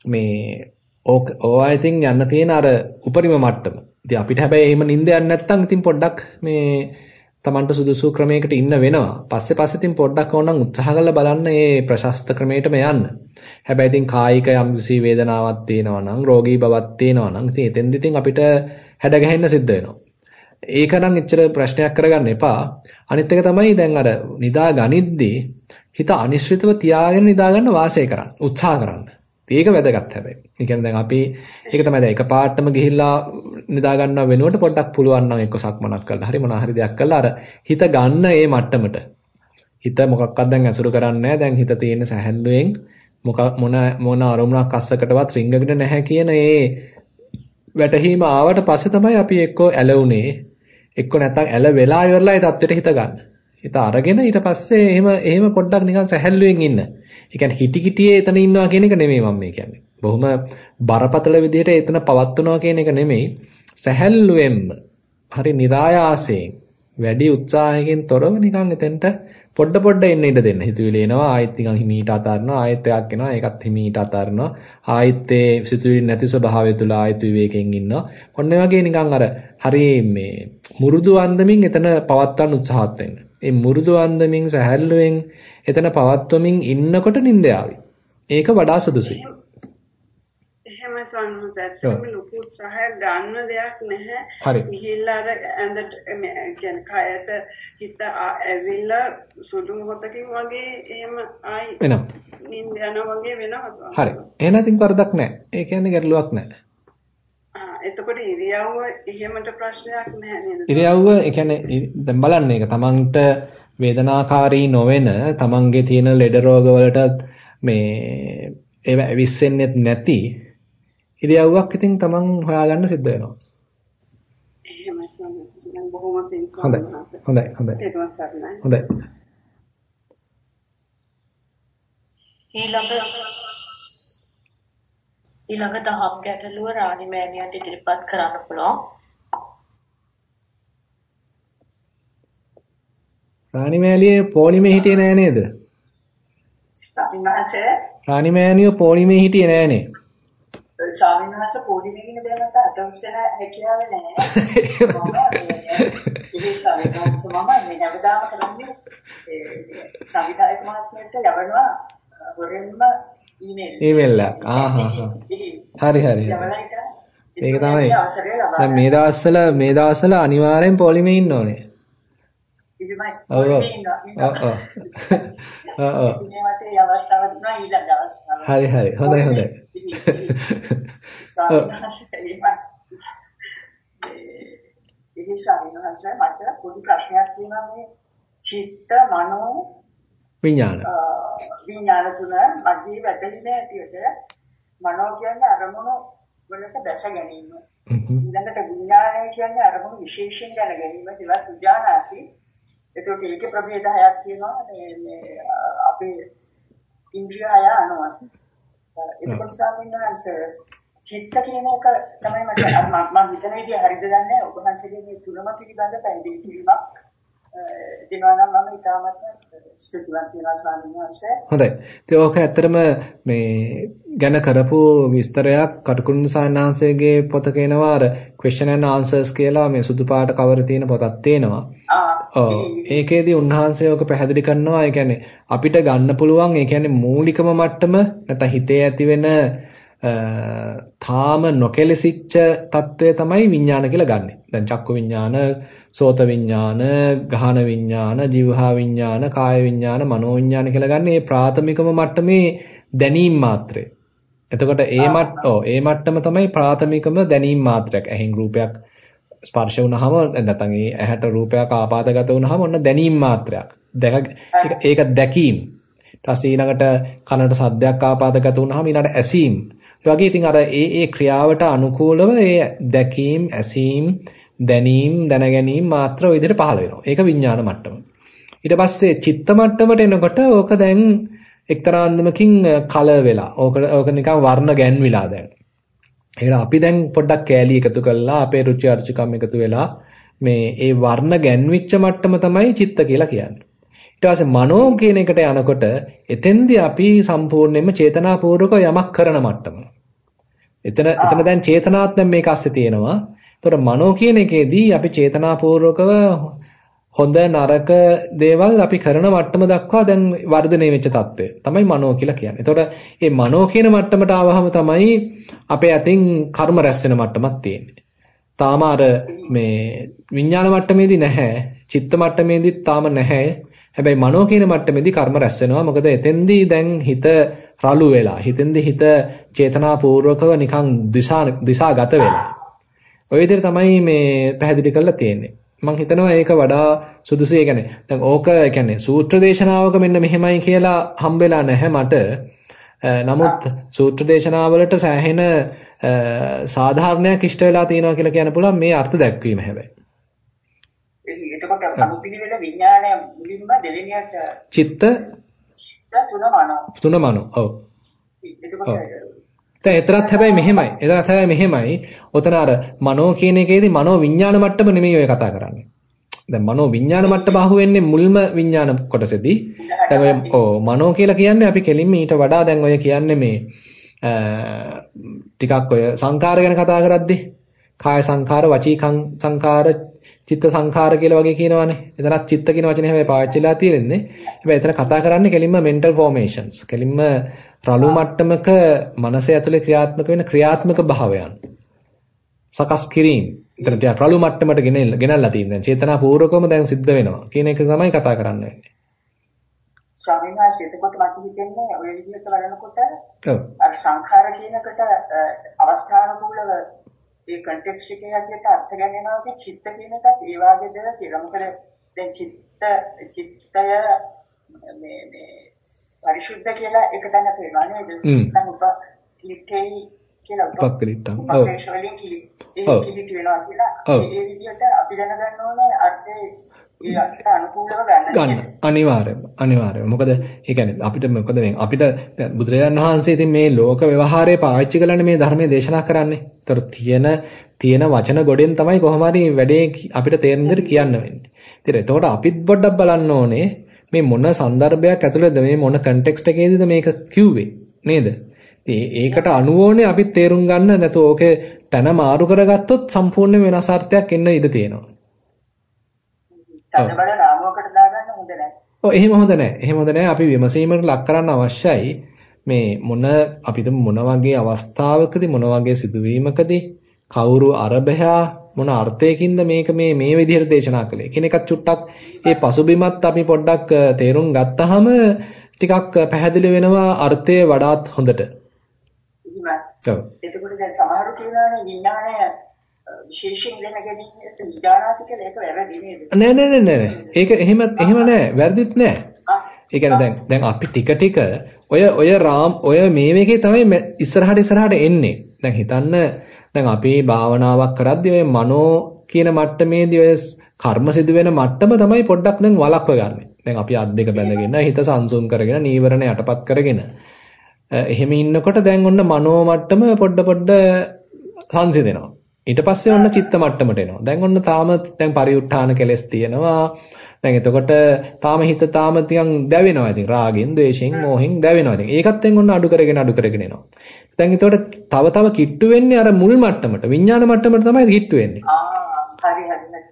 මේ ඕවා ඉතින් යන්න තියෙන අර උපරිම මට්ටම. ඉතින් අපිට හැබැයි එහෙම නිින්ද යන්නේ නැත්තම් ඉතින් පොඩ්ඩක් මේ Tamanට සුදුසු ක්‍රමයකට ඉන්න වෙනවා. පස්සේ පස්සේ ඉතින් පොඩ්ඩක් ඕනනම් උත්සාහ කරලා බලන්න මේ ප්‍රශස්ත ක්‍රමයටම යන්න. හැබැයි ඉතින් කායික යම්කිසි වේදනාවක් තියෙනවා නම් රෝගී බවක් තියෙනවා නම් ඉතින් එතෙන්දි ඉතින් අපිට හැඩ ගැහෙන්න සිද්ධ වෙනවා. ඒක නම් එච්චර ප්‍රශ්නයක් කරගන්න එපා. අනිත් එක තමයි දැන් අර නිදා ගනිද්දී හිත අනිශ්චිතව තියාගෙන නිදා ගන්න වාසය කරන්න. උත්සාහ කරන්න. ඒක වැදගත් හැබැයි. ඒ කියන්නේ දැන් අපි ඒක තමයි දැන් එකපාරටම ගිහිල්ලා නිදා ගන්නව වෙනුවට පොඩ්ඩක් පුළුවන් නම් එක්ක සක්මනක් කරලා හරි මොනවා හරි දෙයක් කරලා අර හිත ගන්න ඒ මට්ටමට. හිත මොකක්වත් දැන් ඇසුරු කරන්නේ දැන් හිත තියෙන සැහැල්ලුවෙන් මොක මොන මොන අරමුණක් අස්සකටවත් රිංගගෙන නැහැ කියන ඒ වැටහීම ආවට පස්සේ තමයි අපි එක්ක ඇලුනේ එක්ක නැත්තම් ඇල වෙලා ඉවරලා ඒ தත්වෙට හිත ගන්න. හිත අරගෙන ඊට පස්සේ එහෙම එහෙම පොඩ්ඩක් නිකන් සැහැල්ලුවෙන් ඉන්න. ඒ කියන්නේ හිටි කිටියේ එතන ඉන්නවා කියන එක නෙමෙයි මම මේ කියන්නේ. බොහොම බරපතල විදිහට එතන පවත්වනවා කියන එක නෙමෙයි. සැහැල්ලුවෙන්ම හරි નિરાයාසයෙන් වැඩි උත්සාහයකින් තොරව නිකන් එතෙන්ට පොඩ පොඩ එන්න ඉඩ දෙන්න. හිතුවිලි එනවා ආයෙත් නිකන් හිමීට අතාරනවා ආයෙත් එකක් එනවා ඒකත් හිමීට අතාරනවා ආයෙත් ඒ සිතුවිලි නැති ස්වභාවය තුල ආයෙත් විවේකයෙන් ඉන්නවා. ඔන්න වගේ නිකන් අර හරි මේ මුරුදු අන්දමින් එතන පවත්වන්න උත්සාහත් වෙන්න. ඒ මුරුදු අන්දමින් සැහැල්ලුවෙන් එතන පවත්වමින් ඉන්නකොට නිින්ද ඒක වඩා සුදුසුයි. එහෙම ස්වාමීන් වහන්සේ ලොකු උත්සාහයක් ගන්න දෙයක් නැහැ. හරි. ගිහිල්ලා අර ඇඳට කියන්නේ කයට හිත ඇවිල්ලා සුළු මොහොතකින් වගේ එහෙම ආයි වෙනවා. නිින්ද යනවා වගේ වෙනවා. හරි. එහෙනම් ඉතින් වරදක් නැහැ. ඒ කියන්නේ ගැටලුවක් නැහැ. එතකොට ඉරියව්ව එහෙමට ප්‍රශ්නයක් නැහැ නේද? ඉරියව්ව ඒ කියන්නේ දැන් බලන්න ඒක තමන්ට වේදනාකාරී නොවන තමන්ගේ තියෙන ලෙඩ රෝග වලට මේ ඒව ඇවිස්සෙන්නේ නැති ඉරියව්වක් ඉතින් තමන් හොයාගන්න සිද්ධ වෙනවා. හොඳයි. හොඳයි. හොඳයි. හොඳයි. ඊළඟ ඊළඟ දහම් ගැටලුව රාණි මෑණියන්ට ඉදිරිපත් කරන්න පුළුවන්. රාණි මෑණියේ පොලිමේ හිටියේ නෑ නේද? රාණි මෑණියෝ පොලිමේ හිටියේ නෑනේ. ස්වාමීන් වහන්සේ පොඩිමේ ඉන්න බෑමත් අතොස්සන හැකියාව නැහැ. ඉතින් ස්වාමීන් වහන්සේ මම මේ හැමදාම කරන්නේ ඒ සංවිධායක මහත්මයාට යවනවා හොරෙන්ම ඊමේල්. එකක්. හරි හරි. ඒක තමයි. දැන් මේ දවස්වල මේ දවස්වල අනිවාර්යෙන් පොලිමේ ඉන්න ඕනේ. ඔව්. ඔව් ඔව්. හරි හරි. හොඳයි හොඳයි. ඉතින් ස්වාමීන් වහන්සේ මට පොඩි ප්‍රශ්නයක් තියෙනවා මේ චිත්ත මනෝ විඥාන. විඥාන තුන මැදි වැටෙන්නේ ඇටියට මනෝ කියන්නේ අරමුණු වලට දැස ගැනීම. ඊළඟට විඥානය කියන්නේ අරමුණු විශේෂයෙන් දැන ගැනීම. කියලා සුජානාති එතකොට ඒකේ ප්‍රභේද හයක් තියෙනවා. මේ අපේ ඉන්ද්‍රිය හය අනුව. එතකොට ස්වාමීන් වහන්සේ චිත්ත කියන එක තමයි මට මම හිතන විදිහ හරිද දන්නේ ඔබ වහන්සේගේ මේ තුනම පිළිබඳ පැහැදිලි කිරීමක් දෙනවා නම් මම ඉතාමත් ස්තුතිවන්ත වෙනවා ස්වාමීන් වහන්සේ. හොඳයි. ඉතින් ඕක ඇත්තටම මේ ගැන කරපු විස්තරයක් කටුකුරුන් සාන්නාංශයේ පොතක එනවා අර question and answers කියලා මේ සුදු පාට කවර තියෙන පොතක් තියෙනවා. ඔව්. ඒකේදී උන්වහන්සේ ඔක පැහැදිලි කරනවා. ඒ කියන්නේ අපිට ගන්න පුළුවන් ඒ කියන්නේ මූලිකම මට්ටම නැත්නම් හිතේ ඇතිවෙන තාම නොකැලසිච්ච తත්වය තමයි විඥාන කියලා ගන්නෙ. දැන් චක්කු විඥාන, සෝත විඥාන, ගහන විඥාන, જીවහා විඥාන, කාය විඥාන, මනෝ විඥාන කියලා ගන්න මේ ප්‍රාථමිකම මට්ටමේ දැනීම් මාත්‍රය. එතකොට ඒ මට්ට ඒ මට්ටම තමයි ප්‍රාථමිකම දැනීම් මාත්‍රයක්. ඇහෙන් රූපයක් ස්පර්ශ වුණාම නැත්නම් ඒ ඇහැට රූපයක් ආපාදගත වුණාම ඔන්න දැනීම් මාත්‍රයක්. ඒක දැකීම. ඊට ඊළඟට කනට සද්දයක් ආපාදගත වුණාම ඊළඟට ඇසීම. ඒ වගේ ඉතින් අර ඒ ඒ ක්‍රියාවට අනුකූලව ඒ දැකීම්, ඇසීම්, දැනීම්, දැනගැනීම් මාත්‍ර ඔය විදිහට පහළ වෙනවා. ඒක විඥාන මට්ටම. ඊට පස්සේ චිත්ත මට්ටමට එනකොට ඕක දැන් එක්තරා අන්දමකින් කල වෙලා. ඕක ඕක නිකන් වර්ණ ගැන්විලා දැන්. එහෙනම් අපි දැන් පොඩ්ඩක් කෑලි එකතු කරලා අපේ රුචි අරුචිකම් එකතු වෙලා මේ ඒ වර්ණ ගැන්විච්ච මට්ටම තමයි චිත්ත කියලා කියන්නේ. ඊට පස්සේ මනෝ කියන එකට යනකොට එතෙන්දී අපි සම්පූර්ණයෙන්ම චේතනාපූර්වක යමක් කරන මට්ටම. එතන එතන දැන් චේතනාත් දැන් මේක ASCII තියෙනවා. එතකොට මනෝ කියන එකේදී අපි චේතනාපූර්වකව හොඳ නරක දේවල් අපි කරන මට්ටම දක්වා දැන් වර්ධනය වෙච්ච தত্ত্বය තමයි මනෝ කියලා කියන්නේ. එතකොට මේ මනෝ කියන මට්ටමට ආවහම තමයි අපේ අතින් කර්ම රැස් වෙන මට්ටමක් තියෙන්නේ. තාම අර මේ විඥාන මට්ටමේදී නැහැ. චිත්ත මට්ටමේදී තාම නැහැ. හැබැයි මනෝ කියන මට්ටමේදී කර්ම රැස් වෙනවා. මොකද එතෙන්දී දැන් හිත රළු වෙලා. හිතෙන්දී හිත චේතනාපූර්වකව නිකන් දිශා දිශාගත වෙලා. ඔය විදිහට තමයි මේ පැහැදිලි කරලා තියෙන්නේ. මම හිතනවා ඒක වඩා සුදුසු. ඒ කියන්නේ දැන් ඕක ඒ කියන්නේ සූත්‍ර දේශනාවක මෙන්න මෙහෙමයි කියලා හම්බෙලා නැහැ මට. නමුත් සූත්‍ර දේශනාවලට සෑහෙන සාධාරණයක් ඉෂ්ට වෙලා තියෙනවා කියලා කියන්න පුළුවන් මේ අර්ථ දැක්වීම හැබැයි. එතකොට අනුපිළිවෙල විඥානය මුලින්ම දෙවෙනියට චිත්ත තුන මනෝ. තුන මනෝ. ඔව්. එතකොට දැන් එතරත් හැබැයි මෙහෙමයි. එතරත් හැබැයි මෙහෙමයි. ඔතන අර මනෝ කියන එකේදී මනෝ විඥාන මට්ටම නෙමෙයි ඔය කතා කරන්නේ. දැන් මනෝ විඥාන මට්ටම අහු වෙන්නේ මුල්ම විඥාන කොටසේදී. දැන් ඔය ඔව් මනෝ කියලා කියන්නේ අපි කෙලින්ම ඊට වඩා දැන් ඔය කියන්නේ මේ ටිකක් ඔය සංකාර ගැන කතා කරද්දී කාය සංකාර, වචී සංකාර, චිත්ත සංඛාර කියලා වගේ කියනවානේ. එතනත් චිත්ත කියන වචනේ හැබැයි පාවිච්චිලා තියෙන්නේ. හැබැයි එතන කතා කරන්නේ කෙලින්ම mental formations. කෙලින්ම රළු මට්ටමක මනස ඇතුලේ ක්‍රියාත්මක වෙන ක්‍රියාත්මක භාවයන්. සකස් කිරීම. එතන ටිකක් රළු මට්ටමට ගෙනල්ලා තියෙන. දැන් චේතනාපූර්වකවම දැන් සිද්ධ වෙනවා කියන එක තමයි කතා කරන්න වෙන්නේ. ස්වාමීන් වහන්සේ එතකොට මට හිතෙන්නේ ඔය විදිහට බලනකොට. අර සංඛාර කියනකට අවස්ථානුකූලව ඒ කන්ටෙක්ස්ට් එකේ හැටියට අර්ථ ගැනීමවගේ චිත්ත කියන එකත් ඒ වගේ දෙයක් කියලා. මොකද දැන් චිත්ත චිත්තය මේ මේ පරිශුද්ධ කියලා එක තැනක වෙනවා නේද? නැත්නම් උපක්ලිටේ කියලා උපක්ලිට්ටම්. ඔව්. උපක්ලිට් ඒ කිලිට වෙනවා කියලා. ඒ විදිහට අපි දැනගන්න ඕනේ අර්ථේ ගන්න අනිවාර්යයෙන්ම අනිවාර්යයෙන්ම මොකද ඒ කියන්නේ අපිට මොකද මේ අපිට බුදුරජාණන් වහන්සේ ඉතින් මේ ලෝක ව්‍යවහාරය පාවිච්චි කරන්නේ මේ ධර්මයේ දේශනා කරන්නේ. ඒතර තියෙන තියෙන වචන ගොඩෙන් තමයි කොහොම හරි වැඩේ අපිට තේරෙන විදිහට කියන්න වෙන්නේ. ඉතින් එතකොට අපිත් පොඩ්ඩක් බලන්න ඕනේ මේ මොන સંદર્ભයක් ඇතුළේද මේ මොන කන්ටෙක්ස්ට් එකේද මේක කිව්වේ නේද? ඒකට අනුවෝනේ අපි තේරුම් ගන්න නැතෝ ඕකේ තන මාරු කරගත්තොත් සම්පූර්ණ වෙනස් අර්ථයක් එන්න ඉඩ තියෙනවා. තදබල නාමයකට දාගන්න හොඳ නැහැ. ඔව් එහෙම හොඳ නැහැ. එහෙම හොඳ නැහැ. අපි විමසීමකට ලක් කරන්න අවශ්‍යයි. මේ මොන අපිට මොන වගේ අවස්ථාවකදී මොන වගේ සිදුවීමකදී කවුරු අරබයා මොන අර්ථයකින්ද මේක මේ මේ විදිහට දේශනා කළේ කියන එකත් චුට්ටක් ඒ පසුබිමත් අපි පොඩ්ඩක් තේරුම් ගත්තාම ටිකක් පැහැදිලි වෙනවා අර්ථය වඩාත් හොඳට. ඔව්. එතකොට දැන් සමහරු කියනවානේ විඥානය විශේෂයෙන් දෙන ගැනීමට විඥානාති කියලා ඒක වැරදි නේද? නෑ නෑ නෑ නෑ. ඒක එහෙම එහෙම නෑ. වැරදිත් නෑ. ඒ කියන්නේ දැන් දැන් අපි ටික ටික ඔය ඔය රාම් ඔය මේ මේකේ තමයි ඉස්සරහට ඉස්සරහට එන්නේ. දැන් හිතන්න දැන් අපි භාවනාවක් කරද්දී ඔය මනෝ කියන මට්ටමේදී ඔය කර්ම සිදු වෙන මට්ටම තමයි පොඩ්ඩක් දැන් වළක්ව ගන්න. දැන් අපි අත් දෙක බැඳගෙන හිත සංසුන් කරගෙන නීවරණ යටපත් කරගෙන එහෙම ඉන්නකොට දැන් ඔන්න මනෝ මට්ටම පොඩ පොඩ සංසිඳෙනවා. ඊට පස්සේ ඔන්න චිත්ත මට්ටමට එනවා. දැන් ඔන්න තාම දැන් පරිඋත්ථාන කෙලස් තියෙනවා. දැන් එතකොට තාම හිත තාම ටිකක් දැවෙනවා. ඉතින් රාගෙන්, ද්වේෂෙන්, මෝහෙන් දැවෙනවා. ඉතින් ඒකත් දැන් ඔන්න අඩු කරගෙන අඩු කරගෙන එනවා. දැන් එතකොට තව තව කිට්ටු වෙන්නේ අර මුල් මට්ටමට, විඥාන මට්ටමට තමයි කිට්ටු වෙන්නේ.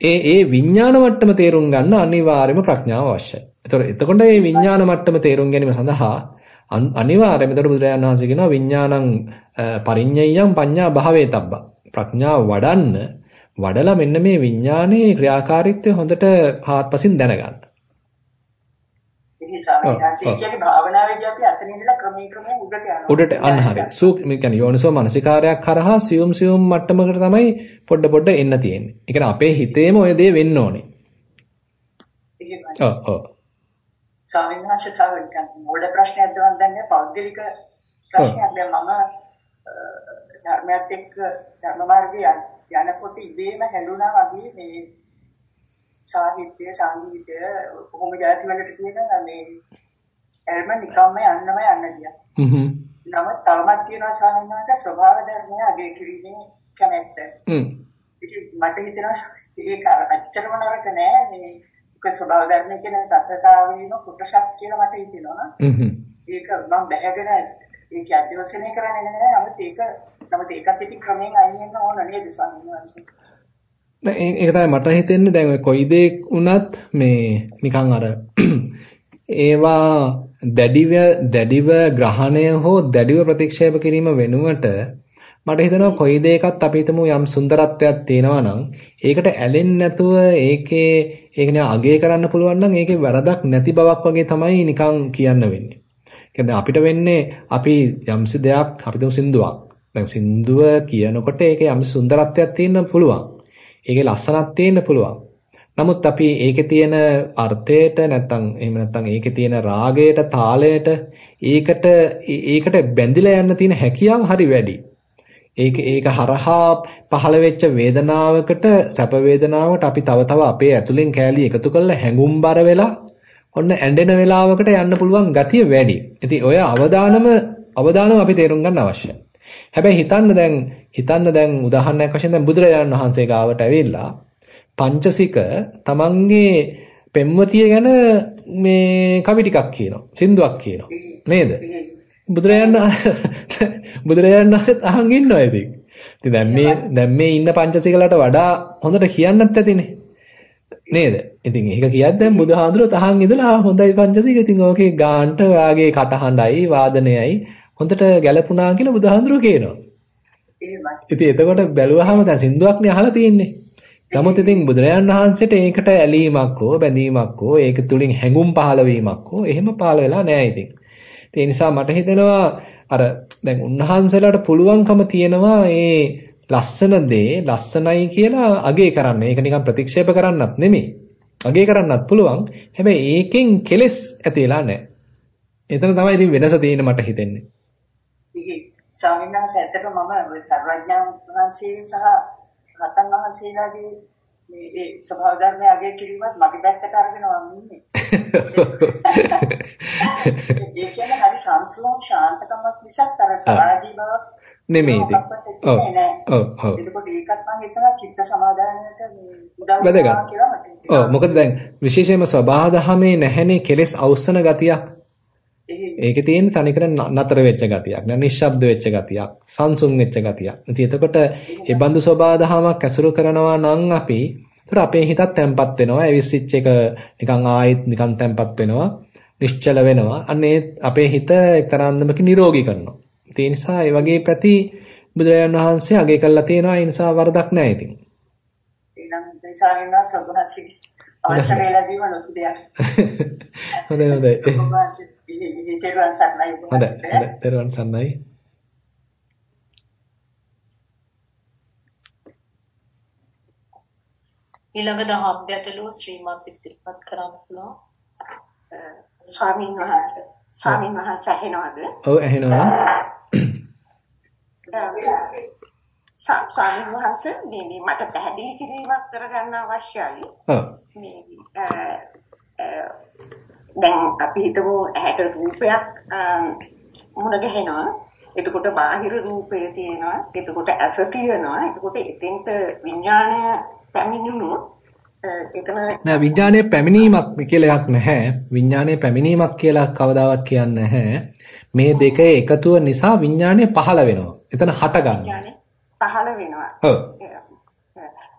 ඒ ඒ විඥාන මට්ටම තේරුම් ගන්න අනිවාර්යයෙන්ම ප්‍රඥාව අවශ්‍යයි. එතකොට එතකොට මේ විඥාන මට්ටම තේරුම් ගැනීම සඳහා අනිවාර්යයෙන්ම එතකොට බුදුරජාණන් වහන්සේ කියනවා විඥානං පරිඤ්ඤයං පඤ්ඤා භාවේ තබ්බා. ප්‍රඥාව වඩන්න වඩලා මෙන්න මේ විඥානයේ ක්‍රියාකාරීත්වය හොඳට හාත්පසින් දැනගන්න. ඉතින් සාමාන්‍යයෙන් කියන්නේ භාවනාවේදී අපි අතන ඉඳලා ක්‍රමී ක්‍රමයෙන් උඩට යනවා. උඩට අන්න හරිය. සූ මේ කියන්නේ යෝනිසෝ මනසිකාරයක් කරහා සියුම් සියුම් මට්ටමකට තමයි පොඩ පොඩ එන්න තියෙන්නේ. ඒ කියන්නේ අපේ හිතේම ඔය දේ වෙන්න ඕනේ. ඔව් ඔව්. ස්වාමීන් වහන්සේ තව නිකන් මොඩ ප්‍රශ්නයක් දවන් දන්නේ පෞද්ගලික ප්‍රශ්නයක් දැන් මම ධර්මයත් එක්ක ධර්ම මාර්ගයේ යනකොට ඉබේම හැලුණා වගේ මේ සාහිත්‍ය සංගීතය කොහොම જાති වලට කියන මේ එල්ම නිකම්ම යන්නම යන්න ගියා. හ්ම්. නම තාමත් කියනවා ස්වාමීන් වහන්සේ ස්වභාව ධර්මය අගය කිරීමේ කැමැත්ත. හ්ම්. ඉතින් මට හිතෙනවා ඒක අච්චරම නරක නෑ මේ ඒක ස්වභාව ධර්ම කියන තත්ත්වතාවීම කුටසක් කියලා මට හිතෙනවා. හ්ම්. ඒක මම බැහැගෙන ඒක අධ්‍යයනය කරන්නේ නැහැ. නමුත් ඒක නමුත් ඒකත් ඉතින් ක්‍රමයෙන් අයින් වෙන්න ඕන නේද ස්වාමීන් වහන්සේ? ඒක තමයි මට හිතෙන්නේ දැන් ඔය කොයි දේ වුණත් මේ නිකන් අර ඒවා දැඩිව දැඩිව ග්‍රහණය හෝ දැඩිව ප්‍රතික්ෂේප කිරීම වෙනුවට මට හිතෙනවා කොයි දෙයකත් අපි හිතමු යම් සුන්දරත්වයක් තියෙනවා නම් ඒකට ඇලෙන්නේ නැතුව ඒකේ ඒක නේ අගය කරන්න පුළුවන් නම් ඒකේ වැරදක් නැති බවක් වගේ තමයි නිකන් කියන්න වෙන්නේ. කියන්නේ අපිට වෙන්නේ අපි යම්සි දෙයක් අපි දුම් සින්දුවක්. දැන් සින්දුව කියනකොට ඒකේ යම් සුන්දරත්වයක් තියෙන්න පුළුවන්. ඒකේ ලස්සනක් තියෙන්න පුළුවන්. නමුත් අපි ඒකේ තියෙන අර්ථයට නැත්තම් එහෙම නැත්තම් ඒකේ තියෙන රාගයට තාලයට ඒකට ඒකට බැඳිලා යන්න තියෙන හැකියාව හරි වැඩි. ඒක ඒක හරහා පහළ වෙච්ච වේදනාවකට සැප වේදනාවට අපි තව තව අපේ ඇතුලෙන් කෑලි එකතු කරලා හැඟුම්බර වෙලා ඔන්න ඇඬෙන වෙලාවකට යන්න පුළුවන් ගතිය වැඩි. ඉතින් ඔය අවදානම අවදානම අපි තේරුම් ගන්න අවශ්‍යයි. හැබැයි හිතන්න දැන් හිතන්න දැන් උදාහරණයක් වශයෙන් දැන් බුදුරජාණන් වහන්සේ ගාවට ඇවිල්ලා පංචසික තමන්ගේ පෙම්වතිය ගැන මේ කවි ටිකක් කියනවා. සින්දුවක් කියනවා. නේද? බුදුරජාණන් බුදුරජාණන් වහන්සේත් අහන් ඉන්නවා ඉතින්. ඉතින් දැන් මේ දැන් මේ ඉන්න පංචසිකලට වඩා හොඳට කියන්නත් ඇතිනේ. නේද? ඉතින් ඒක කියද්දී දැන් බුදුහාඳුර තහන් ඉඳලා හොඳයි පංචසික. ඉතින් ඕකේ ගාන්ට ඔයාගේ කටහඬයි වාදනයයි හොඳට ගැළපුණා කියලා බුදුහාඳුර කියනවා. ඉතින් එතකොට බැලුවාම දැන් සින්දුවක්නේ අහලා තියෙන්නේ. නමුත් ඉතින් බුදුරජාණන් වහන්සේට ඒකට ඇලීමක් හෝ බැඳීමක් හෝ ඒක තුලින් හැඟුම් පහළ වීමක් හෝ එහෙම පහළ වෙලා නැහැ ඉතින්. ඒ නිසා මට හිතෙනවා අර දැන් උන්වහන්සේලාට පුළුවන්කම තියෙනවා මේ ලස්සන දේ ලස්සනයි කියලා අගේ කරන්න. ඒක නිකන් ප්‍රතික්ෂේප කරන්නත් නෙමෙයි. අගේ කරන්නත් පුළුවන්. හැබැයි ඒකෙන් කෙලෙස් ඇති වෙලා නැහැ. එතන තමයි ඉතින් වෙනස තියෙන්නේ මට හිතෙන්නේ. ස්වාමීන් වහන්සේ ඇත්තටම මම සර්වඥාන් වහන්සේ සහ රතන් වහන්සේලාගේ මේ ඒ ස්වභාව ධර්මය අගය කිරීමත් මගේ පැත්තට අරගෙන මම ඉන්නේ. ඒ කියන්නේ හරි සංස්ලෝක ශාන්තකමක් මිසක් අර සමාධි බවක් නෙමෙයි ඉතින්. ඔව්. ඔව් ඔව්. එතකොට ඒකත් මම හිතනවා චිත්ත සමාදානයට මේ උදව්. වෙනවා කියලා මට. ඔව් මොකද දැන් විශේෂයෙන්ම සබහා දහමේ නැහැනේ කෙලෙස් අවසන ගතියක්. ඒකේ තියෙන තනිකර නතර වෙච්ච ගතියක් නේ නිශ්ශබ්ද වෙච්ච ගතියක් සංසුන් වෙච්ච ගතියක්. ඉතින් එතකොට ඒ බඳු සබහා දහමක් ඇසුරු කරනවා නම් අපි ඒතර අපේ හිතත් තැම්පත් වෙනවා. ඇවිස්සිච් එක නිකන් ආයෙත් නිකන් තැම්පත් වෙනවා. නිශ්චල වෙනවා. අන්න අපේ හිත එක්තරාන්දමක නිරෝගී කරනවා. ඒ නිසා ඒ වගේ පැති බුදුරජාණන් වහන්සේ අගය කළා තියෙනවා. ඒ නිසා වරදක් නැහැ ඉතින්. ස්වාමීන් වහන්සේ ඔබවහන්සේගේ අවශ්‍ය ලැබීම ලොකු දෙයක්. හොඳයි හොඳයි. කෙරුවන් සර්ණයි හොඳයි. දරුවන් සන්නයි. ඊළඟ දහම් ගැටලුව ශ්‍රීමත් ඉදිරිපත් කරන්න පුළුවන්. ස්වාමීන් වහන්සේ ස්වාමීන් වහන්සේ ඇහෙනවද? ඔව් ඇහෙනවා. ස්වා- ස්වාමීන් වහන්සේ මේ මේ මට පැහැදිලි කිරීමක් කරගන්න අවශ්‍යයි. ඔව්. මේ දැන් අපි හිතමු ඇහැට රූපයක් මුණ ගැහෙනවා. එතකොට බාහිර රූපය තියෙනවා. එතකොට ඇස තියෙනවා. එතකොට එතෙන්ට විඥාණය පැමිණුණොත් නෑ විඥානයේ පැමිණීමක් කියලා එකක් නැහැ. විඥානයේ පැමිණීමක් කියලා කවදාවත් කියන්නේ නැහැ. මේ දෙක එකතුව නිසා විඥානය පහළ වෙනවා. එතන හට ගන්නවා. පහළ වෙනවා. ඔව්.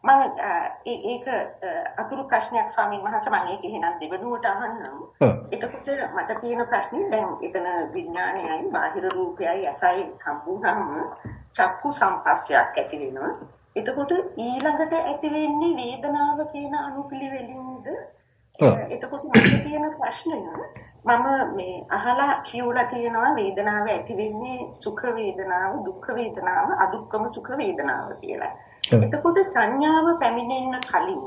මම ඒක අතුරු ප්‍රශ්නයක් ස්වාමීන් වහන්සේ මම ඒක එහෙනම් දෙවනුවට අහන්නම්. එතකොට මට තියෙන ප්‍රශ්නේ දැන් එතන විඥානයයි බාහිර රූපයයි ඇසයි හම්බුනහම චක්කු සම්පස්සයක් ඇති වෙනවා. එතකොට ඊළඟට ඇති වෙන්නේ වේදනාව කියන අනුපිළිවෙලින්ද. එතකොට මට තියෙන ප්‍රශ්නය මම මේ අහලා කියවලා තියෙනවා වේදනාව ඇති වෙන්නේ සුඛ වේදනාව දුක්ඛ වේදනාව අදුක්කම සුඛ වේදනාව කියලා. ඔව්. එතකොට සංඥාව පැමිණෙන්න කලින්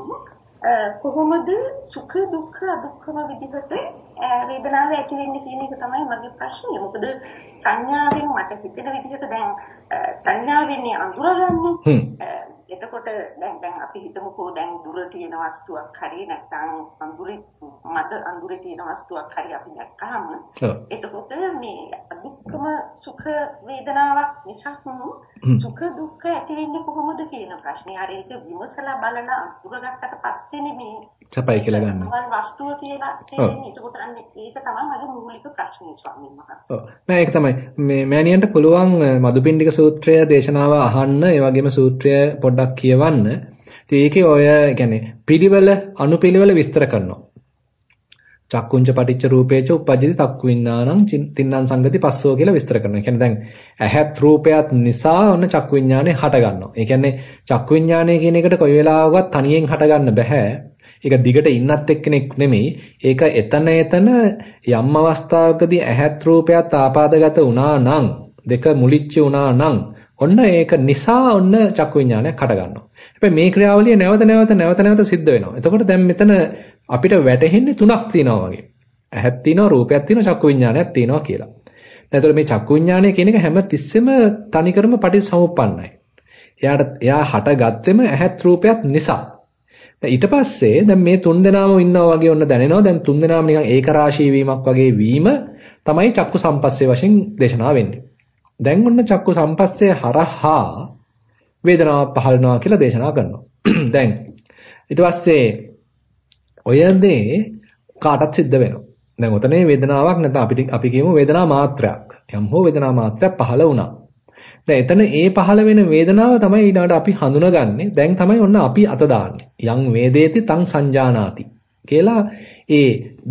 අ, කොහොමද සුඛ දුක්ඛ අදුක්ඛම විදිහට අ, වේදනාව ඇති වෙන්නේ කියන එක තමයි මගේ ප්‍රශ්නේ. මොකද සංඥාවෙන් මට හිතෙන විදිහට දැන් සංඥාවෙන්නේ අඳුරගන්නේ. එතකොට දැන් දැන් අපි හිතමුකෝ දැන් දුර තියෙන වස්තුවක් හරි නැත්නම් අඳුරේ මද අඳුරේ තියෙන වස්තුවක් හරි අපි දැක්කහම. එතකොට මේ දුක්ඛම සුඛ වේදනාවක් නිසා සුඛ දුක්ඛ ඇති වෙන්නේ කොහොමද කියන ප්‍රශ්නේ. අර ඒක විමසලා බලලා අඳුරගත්තට පස්සේනේ මේ සපයි කියලා ගන්නවා. වල් වස්තුව කියලා තේරෙන්නේ. එතකොට අන්න ඒක තමයි මගේ මූලික ප්‍රශ්නේ ස්වාමීන් වහන්සේ. ඔව්. නෑ ඒක තමයි මේ මෑණියන්ට පුළුවන් අ, මදුපිණ්ඩික සූත්‍රය දේශනාව අහන්න, ඒ වගේම සූත්‍රය පොඩ්ඩක් කියවන්න. ඉතින් ඒකේ ඔය කියන්නේ පිළිවෙල අනුපිළිවෙල විස්තර කරනවා. චක්කුංච පටිච්ච රූපේච උපජ්ජති තක්කු විඥානං තින්නම් සංගති පස්සෝ කියලා විස්තර කරනවා. ඒ කියන්නේ දැන් ඇහත් රූපයත් නිසා ඔන්න චක්කු විඥානේ හට ගන්නවා. ඒ කියන්නේ චක්කු විඥානය කියන එකට කොයි වෙලාවකවත් තනියෙන් හට ගන්න බෑ. ඒක දිගට ඉන්නත් එක්කෙනෙක් නෙමෙයි. ඒක එතන එතන යම් අවස්ථාවකදී ඇහත් රූපයත් ආපාදගත වුණා නම් දෙක මුලිච්ච වුණා නම් ඔන්න ඒක නිසා ඔන්න චක්කු විඥානයක් හට ගන්නවා. හැබැයි මේ ක්‍රියාවලිය නැවත නැවත නැවත නැවත සිද්ධ වෙනවා. එතකොට දැන් මෙතන අපිට වැටහෙන්නේ තුනක් තියෙනවා වගේ. ඇහක් තියෙනවා, රූපයක් තියෙනවා, චක්කු විඥානයක් තියෙනවා කියලා. එතකොට මේ චක්කු විඥානය කියන එක හැම තිස්සෙම තනිකරම පටිච්චසමුප්පන්නයි. එයාට එයා හටගත්තෙම ඇහත් රූපයක් නිසා. දැන් ඊට පස්සේ දැන් මේ තුන් දෙනාම ඉන්නවා වගේ ඔන්න දැනෙනවා. දැන් තුන් දෙනාම නිකන් ඒකරාශී වීමක් වගේ වීම තමයි චක්කු සම්පස්සේ වශයෙන් දේශනා වෙන්නේ. දැන් ඔන්න චක්කු සම්පස්සේ හරහා වේදනාව පහළනවා කියලා දේශනා කරනවා. දැන් ඊට පස්සේ ඔය දේ කාටත් සිද්ධ වෙනවා. දැන් ඔතනේ වේදනාවක් නැත්නම් අපිට අපි කියමු වේදනා මාත්‍රයක්. යම් හෝ වේදනා මාත්‍රයක් පහළ වුණා. දැන් එතන ඒ පහළ වෙන වේදනාව තමයි ඊළඟට අපි හඳුනගන්නේ. දැන් තමයි ඔන්න අපි අත දාන්නේ. යං වේදේති තං සංජානාති කියලා ඒ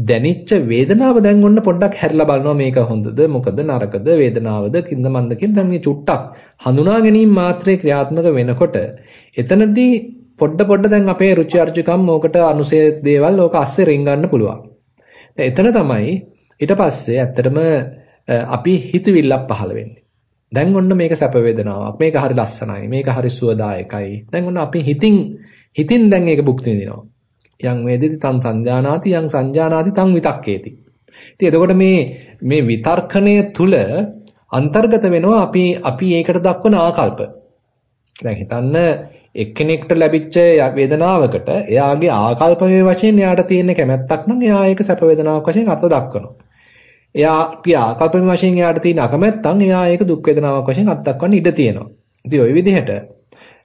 දැනිච්ච වේදනාව දැන් ඔන්න පොඩ්ඩක් හැරිලා බලනවා මේක හොඳද මොකද නරකද වේදනාවද කිඳ මන්ද කියන දැන් මේ චුට්ටක් හඳුනා ගැනීම මාත්‍රේ ක්‍රියාත්මක වෙනකොට එතනදී පොඩ පොඩ දැන් අපේ රුචි අරුචිකම් ඕකට අනුසය දේවල් ඕක අස්සේ රින්ගන්න පුළුවන්. එතන තමයි ඊට පස්සේ ඇත්තටම අපි හිතවිල්ලක් පහළ වෙන්නේ. දැන් ඔන්න මේක සැප වේදනාවක්. මේක හරි ලස්සනයි. මේක හරි සුවදායකයි. දැන් ඔන්න අපි හිතින් හිතින් දැන් ඒක භුක්ති විඳිනවා. යං වේදිත තං සංජානාති යං සංජානාති තං විතක්කේති. ඉතින් එතකොට මේ මේ විතර්කණය තුල අන්තර්ගත වෙනවා අපි අපි ඒකට දක්වන ආකල්ප. දැන් හිතන්න එක්කෙනෙක්ට ලැබිච්ච වේදනාවකට එයාගේ ආකල්පයේ වශයෙන් එයාට තියෙන කැමැත්තක් නම් එයා ඒක සැප වේදනාවක් වශයෙන් අර්ථ දක්වනවා. එයාගේ ආකල්පයෙන් වශයෙන් එයාට තියෙන අකමැත්තන් එයා ඒක දුක් වේදනාවක් වශයෙන් අත් දක්වන්න ඉඩ තියෙනවා. ඉතින් ওই විදිහට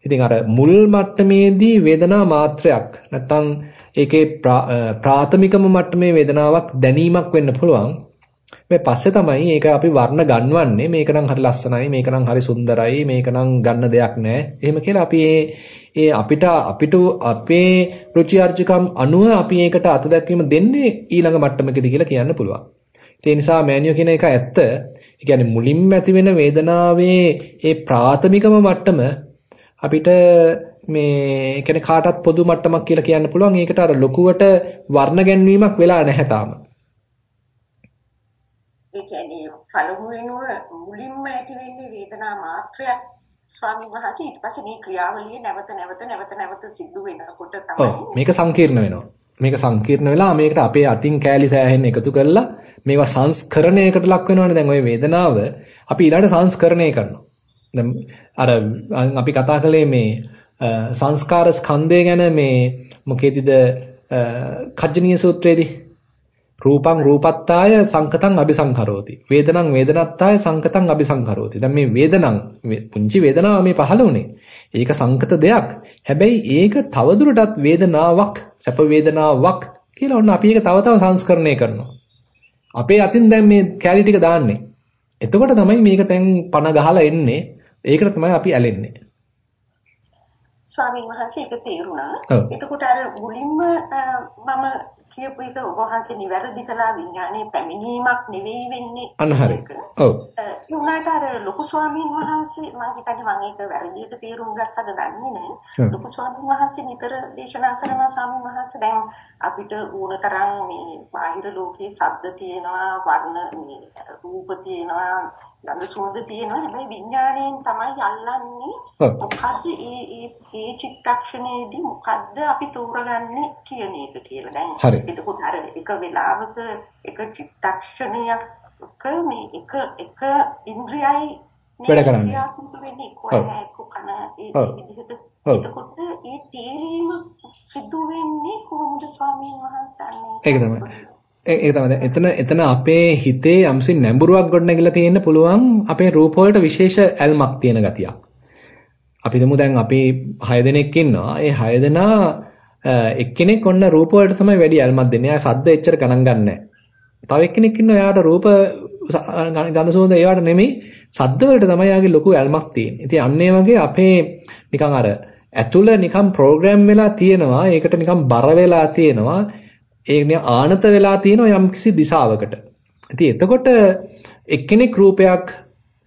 ඉතින් අර මුල් මට්ටමේදී වේදනා මාත්‍රයක් නැත්තම් ඒකේ ප්‍රාථමිකම මට්ටමේ වේදනාවක් දැනීමක් වෙන්න පුළුවන්. මේ පස්සේ තමයි ඒක අපි වර්ණ ගන්වන්නේ මේක නම් හරි ලස්සනයි මේක නම් හරි සුන්දරයි මේක නම් ගන්න දෙයක් නැහැ. එහෙම කියලා අපි ඒ අපිට අපිට අපේ රුචි අරුචිකම් අනුව අපි ඒකට අත දැක්වීම දෙන්නේ ඊළඟ මට්ටමකදී කියලා කියන්න පුළුවන්. ඒ නිසා මෑනියෝ කියන එක ඇත්ත. ඒ කියන්නේ මුලින්ම ඇති වෙන වේදනාවේ ඒ ප්‍රාථමිකම මට්ටම අපිට මේ කියන්නේ කාටත් පොදු මට්ටමක් කියලා කියන්න පුළුවන්. ඒකට අර ලොකුවට වර්ණ ගැන්වීමක් වෙලා නැහැ තාම. ඒ කියන්නේ පළමුවෙනුව මුලින්ම ඇති වෙන්නේ වේදනා මාත්‍රයක් ස්වාමීන් වහන්සේ ඊට පස්සේ මේ ක්‍රියාවලිය නැවත නැවත නැවත නැවත සිද්ධ වෙනකොට තමයි මේක සංකීර්ණ වෙනවා. මේක සංකීර්ණ වෙලා මේකට අපේ අතින් කෑලි සෑහෙන්න එකතු කරලා මේවා සංස්කරණයකට ලක් වෙනවනේ දැන් ওই වේදනාව අපි ඊළඟට සංස්කරණය කරනවා. දැන් අර අපි කතා කළේ මේ සංස්කාර ස්කන්ධය ගැන මේ මොකේදීද කජ්ජනීය සූත්‍රයේදී රූපං රූපත්තාය සංකතං අபிසංකරෝති වේදනං වේදනත්තාය සංකතං අபிසංකරෝති දැන් මේ වේදනං පුංචි වේදනාව මේ පහළ වුණේ ඒක සංකත දෙයක් හැබැයි ඒක තවදුරටත් වේදනාවක් සැප වේදනාවක් කියලා ඔන්න අපි ඒක තව තව සංස්කරණය කරනවා අපේ අතින් දැන් මේ කැලි ටික දාන්නේ. එතකොට තමයි මේක දැන් පණ ගහලා එන්නේ. ඒකට තමයි අපි ඇලෙන්නේ. ස්වාමීන් වහන්සේ ඒක තේරුණා. එතකොට අර මුලින්ම මම කියපු එක ඔබ වහන්සේ නිවැරදි කළා විඥානයේ පැමිණීමක් නෙවෙයි වෙන්නේ. අන්න හරි. ඔව්. ඒ උනාට අර ලොකු ස්වාමීන් වහන්සේ මම හිතන්නේ මම ඒක වැරදියට තේරුම් ගත්තද දන්නේ නැහැ. ලොකු ස්වාමීන් වහන්සේ නිතර දේශනා කරන ස්වාමීන් වහන්සේ දැන් අපිට ඕන තරම් මේ බාහිර ලෝකයේ ශබ්ද තියෙනවා, වර්ණ මේ රූප තියෙනවා, ගඳ සුවඳ තියෙනවා. හැබැයි විඥාණයෙන් තමයි අල්ලන්නේ. මොකද්ද ඒ ඒ ඒ චිත්තක්ෂණයේදී මොකද්ද අපි තෝරගන්නේ කියන එක කියලා. දැන් එතකොට අර එක වෙලාවක එක චිත්තක්ෂණයක් මේ එක එක ඉන්ද්‍රියයි වැඩ කරන්නේ. එතකොට ඒ තේරීම සිදු වෙන්නේ කොහොමද ස්වාමීන් වහන්සේ? ඒක තමයි. ඒක තමයි. එතන එතන අපේ හිතේ යම්සි නැඹුරුවක් ගොඩනැගිලා තියෙන්න පුළුවන් අපේ රූප වලට විශේෂ ඇල්මක් තියෙන ගතියක්. අපි හිතමු දැන් අපි 6 දෙනෙක් ඉන්නවා. ඒ 6 දෙනා එක්කෙනෙක් ඔන්න රූප වලට තමයි වැඩි ඇල්මක් දෙන්නේ. එයා සද්ද එච්චර ගණන් ගන්නෑ. තව එක්කෙනෙක් ඉන්නවා එයාට රූප ගඳ සුවඳ ඒවට නෙමෙයි සද්ද වලට තමයි යාගේ ලොකු ඇල්මක් තියෙන්නේ. ඉතින් අන්න ඒ වගේ අපේ නිකන් අර ඇතුළ නිකන් ප්‍රෝග්‍රෑම් වෙලා තියෙනවා. ඒකට නිකන් බර වෙලා තියෙනවා. ඒ ආනත වෙලා තියෙනවා යම්කිසි දිශාවකට. ඉතින් එතකොට එක්කෙනෙක් රූපයක්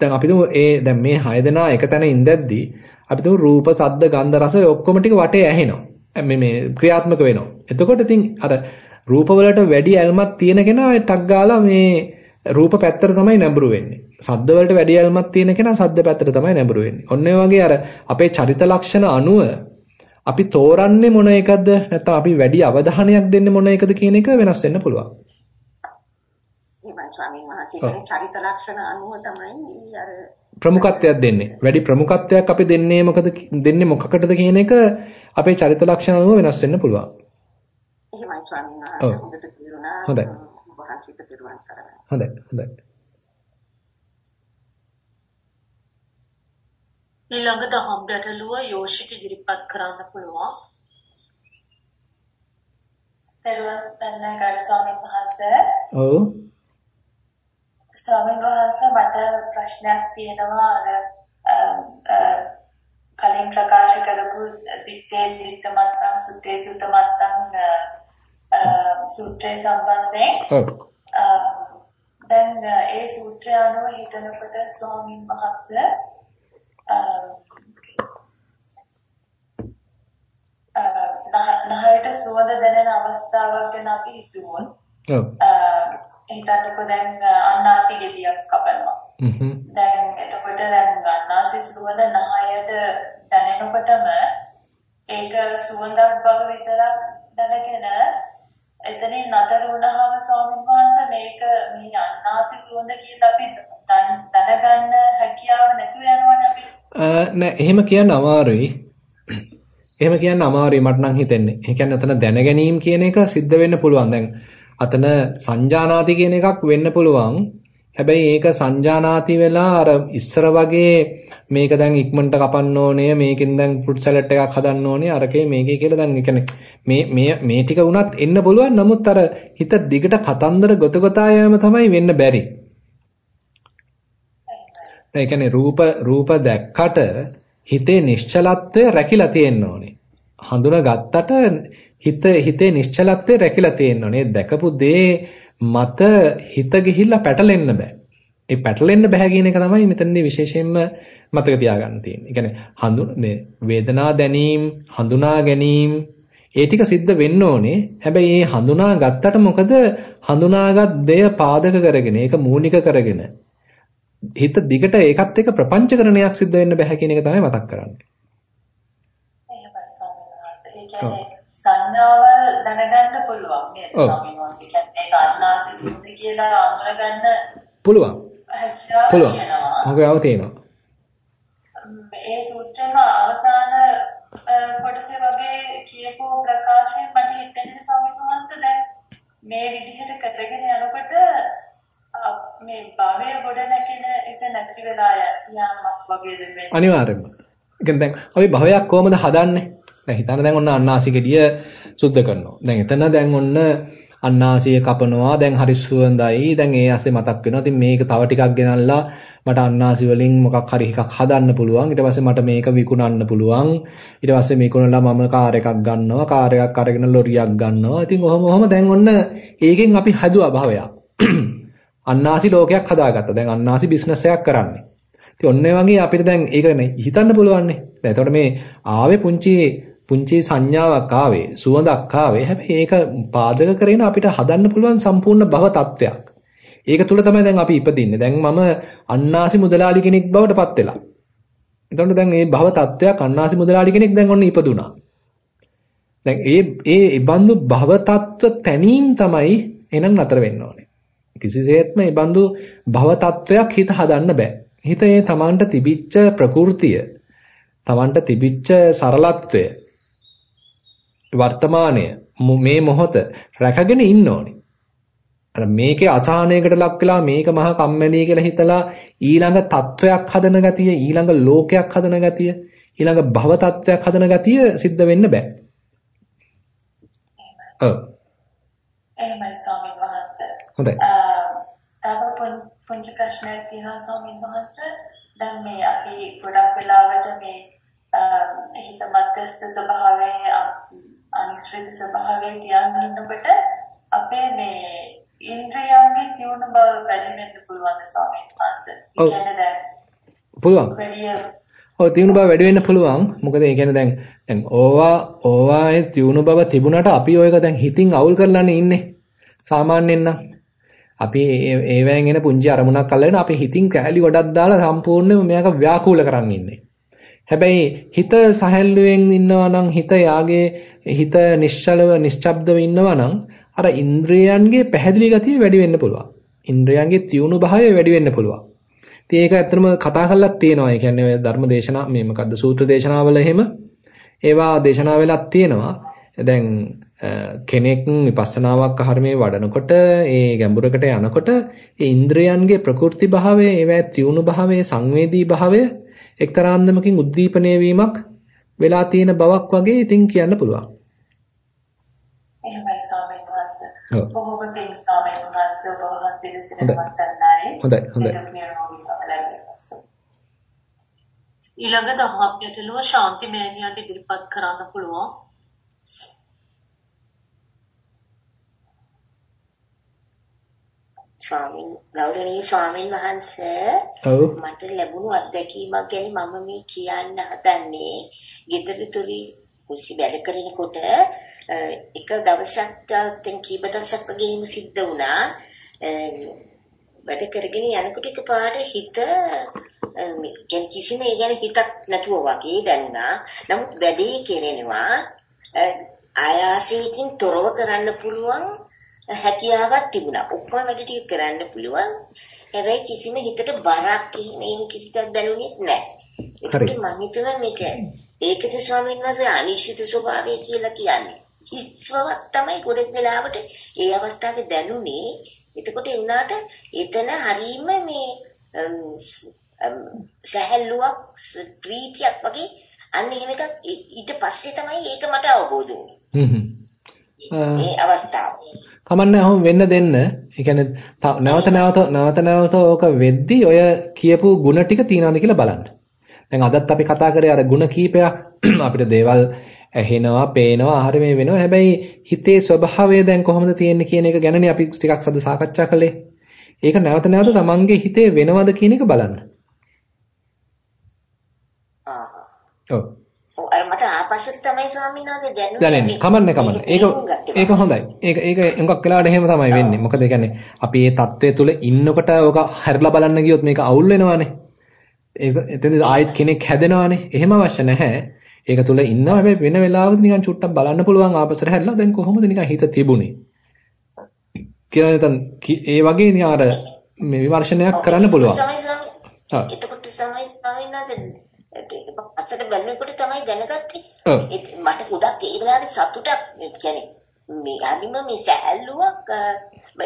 දැන් අපි ඒ දැන් මේ 6 දෙනා එක තැන ඉඳද්දී අපි තුමු රූප, සද්ද, ගන්ධ, රස ඔක්කොම ටික වටේ ඇහෙනවා. මේ මේ ක්‍රියාත්මක වෙනවා. එතකොට ඉතින් අර රූප වලට වැඩි ඇල්මක් තියෙන කෙනා ටක් ගාලා මේ රූප පැත්තට තමයි නැඹුරු වෙන්නේ. සද්ද වලට වැඩි ඇල්මක් තියෙන කෙනා සද්ද පැත්තට තමයි නැඹුරු වෙන්නේ. ඔන්න වගේ අර අපේ චරිත ලක්ෂණ අනුව අපි තෝරන්නේ මොන එකද නැත්නම් අපි වැඩි අවධානයක් දෙන්නේ මොන එකද කියන එක වෙනස් වෙන්න පුළුවන්. ප්‍රමුඛත්වයක් දෙන්නේ. වැඩි ප්‍රමුඛත්වයක් අපි දෙන්නේ මොකද දෙන්නේ මොකකටද කියන එක අපේ චරිත ලක්ෂණ අනුව වෙනස් වෙන්න පුළුවන්. එහෙමයි ස්වාමීන් වහන්සේ හොඳට තේරුණා. හොඳයි. හොඳයි. හොඳයි. ඊළඟ දහම් ගැටලුව යෝෂිට ඉදිරිපත් කරන්න පුළුවන්. පෙරවස්තන්න ගරු ස්වාමීන් වහන්සේ. ඔව්. ස්වාමීන් වහන්සේ මට ප්‍රශ්නයක් තියෙනවා අර කලින් ප්‍රකාශ කරපු දිත්තේ දිත්ත මත්තං සුත්තේ සුත්ත මත්තං සූත්‍රය සම්බන්ධයෙන් ඔව්. දැන් ඒ සූත්‍රය අනුව හිතනකොට ස්වාමීන් වහන්සේ නහයට සුවඳ දැනෙන අවස්ථාවක් ගැන අපි හිතුවොත් ඔව්. හිතන්නකෝ දැන් අන්නාසි ගෙඩියක් කපනවා. හ්ම්. දැන් එතකොට දැන් අන්නාසි සුවඳ නහයට දැනෙනකොටම ඒක සුවඳක් බව විතරක් දැනගෙන එතනින් නතර වුණාම ස්වාමීන් වහන්සේ මේක මේ අන්නාසි සුවඳ කියලා අපි දැනගන්න හැකියාව නැතුව යනවනේ අපි. නෑ එහෙම කියන්න අමාරුයි. එහෙම කියන්න අමාරුයි මට නම් හිතෙන්නේ. ඒ කියන්නේ අතන දැනගැනීම කියන එක සිද්ධ වෙන්න පුළුවන්. දැන් අතන සංජානාති කියන එකක් වෙන්න පුළුවන්. හැබැයි ඒක සංජානාති වෙලා අර ඉස්සර වගේ මේක දැන් ඉක්මනට කපන්න ඕනේ මේකෙන් දැන් ෆෘට් සලාඩ් එකක් හදන්න ඕනේ අරකේ මේකේ කියලා දැන් කියන්නේ මේ මේ මේ ටික වුණත් එන්න පුළුවන් නමුත් අර හිත දිගට කතන්දර ගොත ගොතා යෑම තමයි වෙන්න බැරි. ඒ කියන්නේ රූප රූප දැක්කට හිතේ නිශ්චලත්වය රැකිලා තියෙන්න ඕනේ. හඳුනාගත්තට හිත හිතේ නිශ්චලත්වය රැකිලා තියෙන්න ඕනේ. දැකපු දේ මත හිත ගිහිල්ලා පැටලෙන්න බෑ. ඒ පැටලෙන්න බෑ කියන එක තමයි මෙතනදී විශේෂයෙන්ම මතක තියාගන්න තියෙන්නේ. ඒ කියන්නේ හඳුන මේ වේදනා දැනීම, හඳුනා ගැනීම ඒ ටික සිද්ධ වෙන්න ඕනේ. හැබැයි මේ හඳුනා ගත්තට මොකද හඳුනාගත් දෙය පාදක කරගෙන, ඒක මූලික කරගෙන හිත දිගට ඒකත් එක්ක ප්‍රපංචකරණයක් සිද්ධ වෙන්න බෑ කියන එක තමයි මතක් කරන්නේ. ඒ කියන්නේ සංඥාවල් දැනගන්න පුළුවන් නේද ස්වාමීන් වහන්සේ. කියන්නේ ඒක අන්නාසි සුද්ධ කියලා අඳුරගන්න පුළුවන්. පුළුවන්. හොගාව තියෙනවා. ඒ සූත්‍රෙම අවසාන කොටසේ වගේ කියපු ප්‍රකාශයෙන් මට හිතෙන්නේ ස්වාමීන් වහන්සේ දැන් මේ විදිහට කරගෙන යනකොට මේ භවය ගොඩ නැගෙන එක නැති වෙලා යෑමක් වගේද වෙන්නේ අනිවාර්යයෙන්ම. ඒ කියන්නේ දැන් අපි භවයක් කොහොමද හදන්නේ? දැන් හිතන්න දැන් ඔන්න අන්නාසි ගෙඩිය සුද්ධ කරනවා. දැන් එතන දැන් ඔන්න අන්නාසිය කපනවා. දැන් හරි සුවඳයි. දැන් ඒ ඇස්සේ මතක් වෙනවා. ඉතින් මේක තව ටිකක් ගෙනල්ලා මට අන්නාසි වලින් මොකක් හරි එකක් හදන්න පුළුවන්. ඊට පස්සේ මට මේක විකුණන්න පුළුවන්. ඊට පස්සේ මේකුණලා මම කාර් එකක් ගන්නවා. කාර් එකක් අරගෙන ලොරියක් ගන්නවා. ඉතින් ඔහොම ඔහොම දැන් ඔන්න ඒකෙන් අපි හදුවා භවයක්. අන්නාසි ලෝකයක් හදාගත්තා. දැන් අන්නාසි බිස්නස් එකක් කරන්නේ. ඉතින් ඔන්න වගේ අපිට දැන් ඒක හිතන්න පුළුවන්නේ. දැන් එතකොට මේ ආවේ පුංචි පුංචි සංඥාවක් ආවේ, සුවඳක් ආවේ. හැබැයි ඒක පාදක කරගෙන අපිට හදන්න පුළුවන් සම්පූර්ණ භව තත්වයක්. ඒක තුල තමයි දැන් අපි ඉපදින්නේ. දැන් මම අන්නාසි මුදලාලි කෙනෙක් බවට පත් වෙලා. එතකොට දැන් මේ භව තත්වයක් අන්නාසි මුදලාලි කෙනෙක් දැන් ඔන්න ඉපදුනා. දැන් ඒ ඒ ඉබඳු භව තත්ව තැනීම් තමයි එනන් නතර වෙන්න ඕනේ. කිසිසේත්ම මේ බඳු භව තත්වයක් හිත හදන්න බෑ. හිත ඒ තමන්ට තිබිච්ච ප්‍රകൃතිය, තමන්ට තිබිච්ච සරලත්වය, වර්තමානය මේ මොහොත රැකගෙන ඉන්න ඕනේ. අර මේකේ අසහනයකට ලක් වෙලා මේක මහා කම්මැලි කියලා හිතලා ඊළඟ තත්වයක් හදන ගතිය, ඊළඟ ලෝකයක් හදන ගතිය, ඊළඟ භව තත්වයක් හදන ගතිය සිද්ධ වෙන්න බෑ. ඔව්. එහෙමයි ස්වාමීන් වහන්සේ. හොඳයි. තව පුංචි ප්‍රශ්නයක් තියෙනවා ස්වාමීන් වහන්සේ. දැන් මේ අපි ගොඩක් වෙලාවට මේ හිත මධ්‍යස්ථ ස්වභාවයේ අනිශ්චිත ස්වභාවයේ තියන් ඉන්නකොට අපේ මේ ඉන්ද්‍රියයන්ගේ තියුණු බව වැඩි වෙන්න පුළුවන් ස්වාමීන් වහන්සේ. ඔව්. කියන්නේ දැන් පුළුවන්. ඔව් තියුණු බව වැඩි වෙන්න පුළුවන්. මොකද ඒ කියන්නේ දැන් දැන් ඕවා ඕවායේ තියුණු බව තිබුණාට අපි ඔයක දැන් හිතින් අවුල් කරලානේ ඉන්නේ. සාමාන්‍යයෙන් නම් අපි ඒවෙන් එන පුංචි අරමුණක් අල්ලගෙන අපි හිතින් කැලි ගොඩක් දාලා සම්පූර්ණයෙන්ම මේක ව්‍යාකූල කරන් ඉන්නේ. හැබැයි හිත සැහැල්ලුවෙන් ඉන්නවා නම් හිත යාගේ හිත නිශ්චලව නිශ්ශබ්දව ඉන්නවා නම් අර ඉන්ද්‍රයන්ගේ පැහැදිලි ගතිය වැඩි වෙන්න පුළුවන්. ඉන්ද්‍රයන්ගේ තියුණු භාවය වැඩි වෙන්න පුළුවන්. ඉතින් ඒක ඇත්තටම කතා කරලත් තියෙනවා. ඒ කියන්නේ ධර්ම දේශනා මේ මොකද්ද සූත්‍ර දේශනාවල එහෙම ඒවා දේශනා වෙලක් තියෙනවා. දැන් කෙනෙක් විපස්සනාවක් අහරමේ වඩනකොට ඒ ගැඹුරකට යනකොට ඒ ඉන්ද්‍රයන්ගේ ප්‍රකෘති භාවය, ඒවැ තියුණු භාවය, සංවේදී භාවය එක්තරා අන්දමකින් උද්දීපනය වීමක් වෙලා තියෙන බවක් වගේ ඉතින් කියන්න පුළුවන්. එහෙමයි ස්වාමීන් වහන්සේ. බොහොම පිං ස්වාමීන් වහන්සේ ඔබ වහන්සේ දෙසින වන්දනයි. හොඳයි හොඳයි. ඊළඟ දහම් ගැටලුව ශාන්ති මෑණියන්ට ඉදිරිපත් කරන්න පුළුවන්. ස්වාමින් ගෞරවනීය ස්වාමින් වහන්සේ ඔව් මට ලැබුණු අත්දැකීමක් ගැන මම මේ කියන්න හදන්නේ ගෙදරතුලි කුසි වැඩ කරනකොට එක දවසක් දැන් කීප දවසක් වගේම සිද්ධ වුණා වැඩ කරගෙන යනකොට එකපාරට හිත يعني කිසිම ඒ ගැන හිතක් නැතුව වගේ දැනුණා නමුත් වැඩේ කෙරෙනවා ආයාසයෙන් තොරව කරන්න පුළුවන් හැකියාවක් තිබුණා. ඔක්කොම වැඩ ටික කරන්න පුළුවන්. හැබැයි කිසිම හිතට බරක් එහෙම කිසිවක් දැනුනේ නැහැ. ඒකට මම හිතුවා මේක ඒකද ස්වාමීන් වහන්සේ අනිශ්චිත ස්වභාවය කියලා කියන්නේ. හිස්වක් තමයි ගොඩක් වෙලාවට ඒ අවස්ථාවේ දැනුනේ. එතකොට ඒ උනාට එතන හරීම මේ සහැල්ලුවක් ප්‍රීතියක් වගේ අන්න එහෙම එකක් ඊට පස්සේ තමයි ඒක මට අවබෝධ වුනේ. ඒ අවස්ථාව. කමන්නේ අහම වෙන්න දෙන්න. ඒ කියන්නේ නැවත නැවත නැවත නැවත ඕක වෙද්දි ඔය කියපු ಗುಣ ටික තියනවාද කියලා බලන්න. දැන් අදත් අපි කතා කරේ අර ಗುಣ කීපයක් අපිට දේවල් ඇහෙනවා, පේනවා, ආහාර මේ වෙනවා. හැබැයි හිතේ ස්වභාවය දැන් කොහොමද තියෙන්නේ කියන එක ගැනනේ අපි ටිකක් සද සාකච්ඡා කළේ. ඒක නැවත නැවත තමන්ගේ හිතේ වෙනවද කියන එක බලන්න. ආ. ඔව්. අර මට ආපස්සට තමයි ස්වාමීන් වහන්සේ දැනුනේ. දැනෙන්නේ. කමන්නේ කමන්නේ. ඒක ඒක හොඳයි. ඒක ඒක හුඟක් වෙලාවට එහෙම තමයි වෙන්නේ. මොකද ඒ කියන්නේ අපි මේ தත්ත්වය තුල ඉන්නකොට ඕක හැරිලා බලන්න ගියොත් මේක අවුල් වෙනවානේ. ඒක එතෙන්ද ආයෙත් කෙනෙක් හැදෙනවානේ. එහෙම අවශ්‍ය නැහැ. ඒක තුල ඉන්නවා හැබැයි වෙන වෙලාවක නිකන් චුට්ටක් බලන්න පුළුවන් ආපස්සට හැරිලා දැන් කොහොමද නිකන් හිත තිබුණේ. කියලා නැතන් ඒ වගේ නිකන් අර මේ විමර්ශනයක් කරන්න පුළුවන්. එතකොට තමයි ස්වාමීන් වහන්සේ අසට බැලුවෙකොට තමයි දැනගත්තේ. මට ගොඩක් ඒ වෙලාවේ සතුටක් කියන්නේ මේ අනිම මේ සැහැල්ලුවක්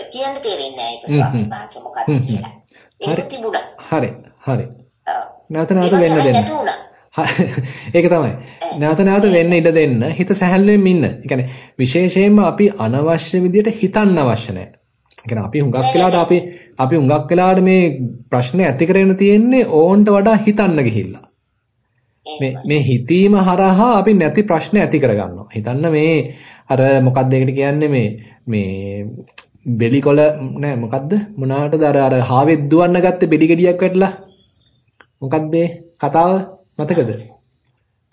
කියන්න තේරෙන්නේ නැහැ ඒක මොකක්ද කියලා. ඒක තිබුණා. හරි හරි. නැවත නැවත වෙන්න දෙන්න. ඒක තමයි. නැවත නැවත වෙන්න ඉඩ දෙන්න. හිත සැහැල්ලුවෙන් ඉන්න. ඒ කියන්නේ විශේෂයෙන්ම අපි අනවශ්‍ය විදියට හිතන්න අවශ්‍ය නැහැ. කියන්නේ අපි හුඟක් වෙලාවට අපි අපි හුඟක් වෙලාවට මේ ප්‍රශ්න ඇති කරගෙන තියෙන්නේ ඕන්ට වඩා හිතන්න ගිහිල්ලා. මේ මේ හිතීම හරහා අපි නැති ප්‍රශ්න ඇති කරගන්නවා. හිතන්න මේ අර මොකක්ද ඒකට කියන්නේ මේ මේ බෙලිකොල නෑ මොකද්ද මොනාටද අර අර හාවෙත් දුවන්න ගත්තේ බෙලි ගෙඩියක් වැටලා මොකක්ද මේ කතාව මතකද?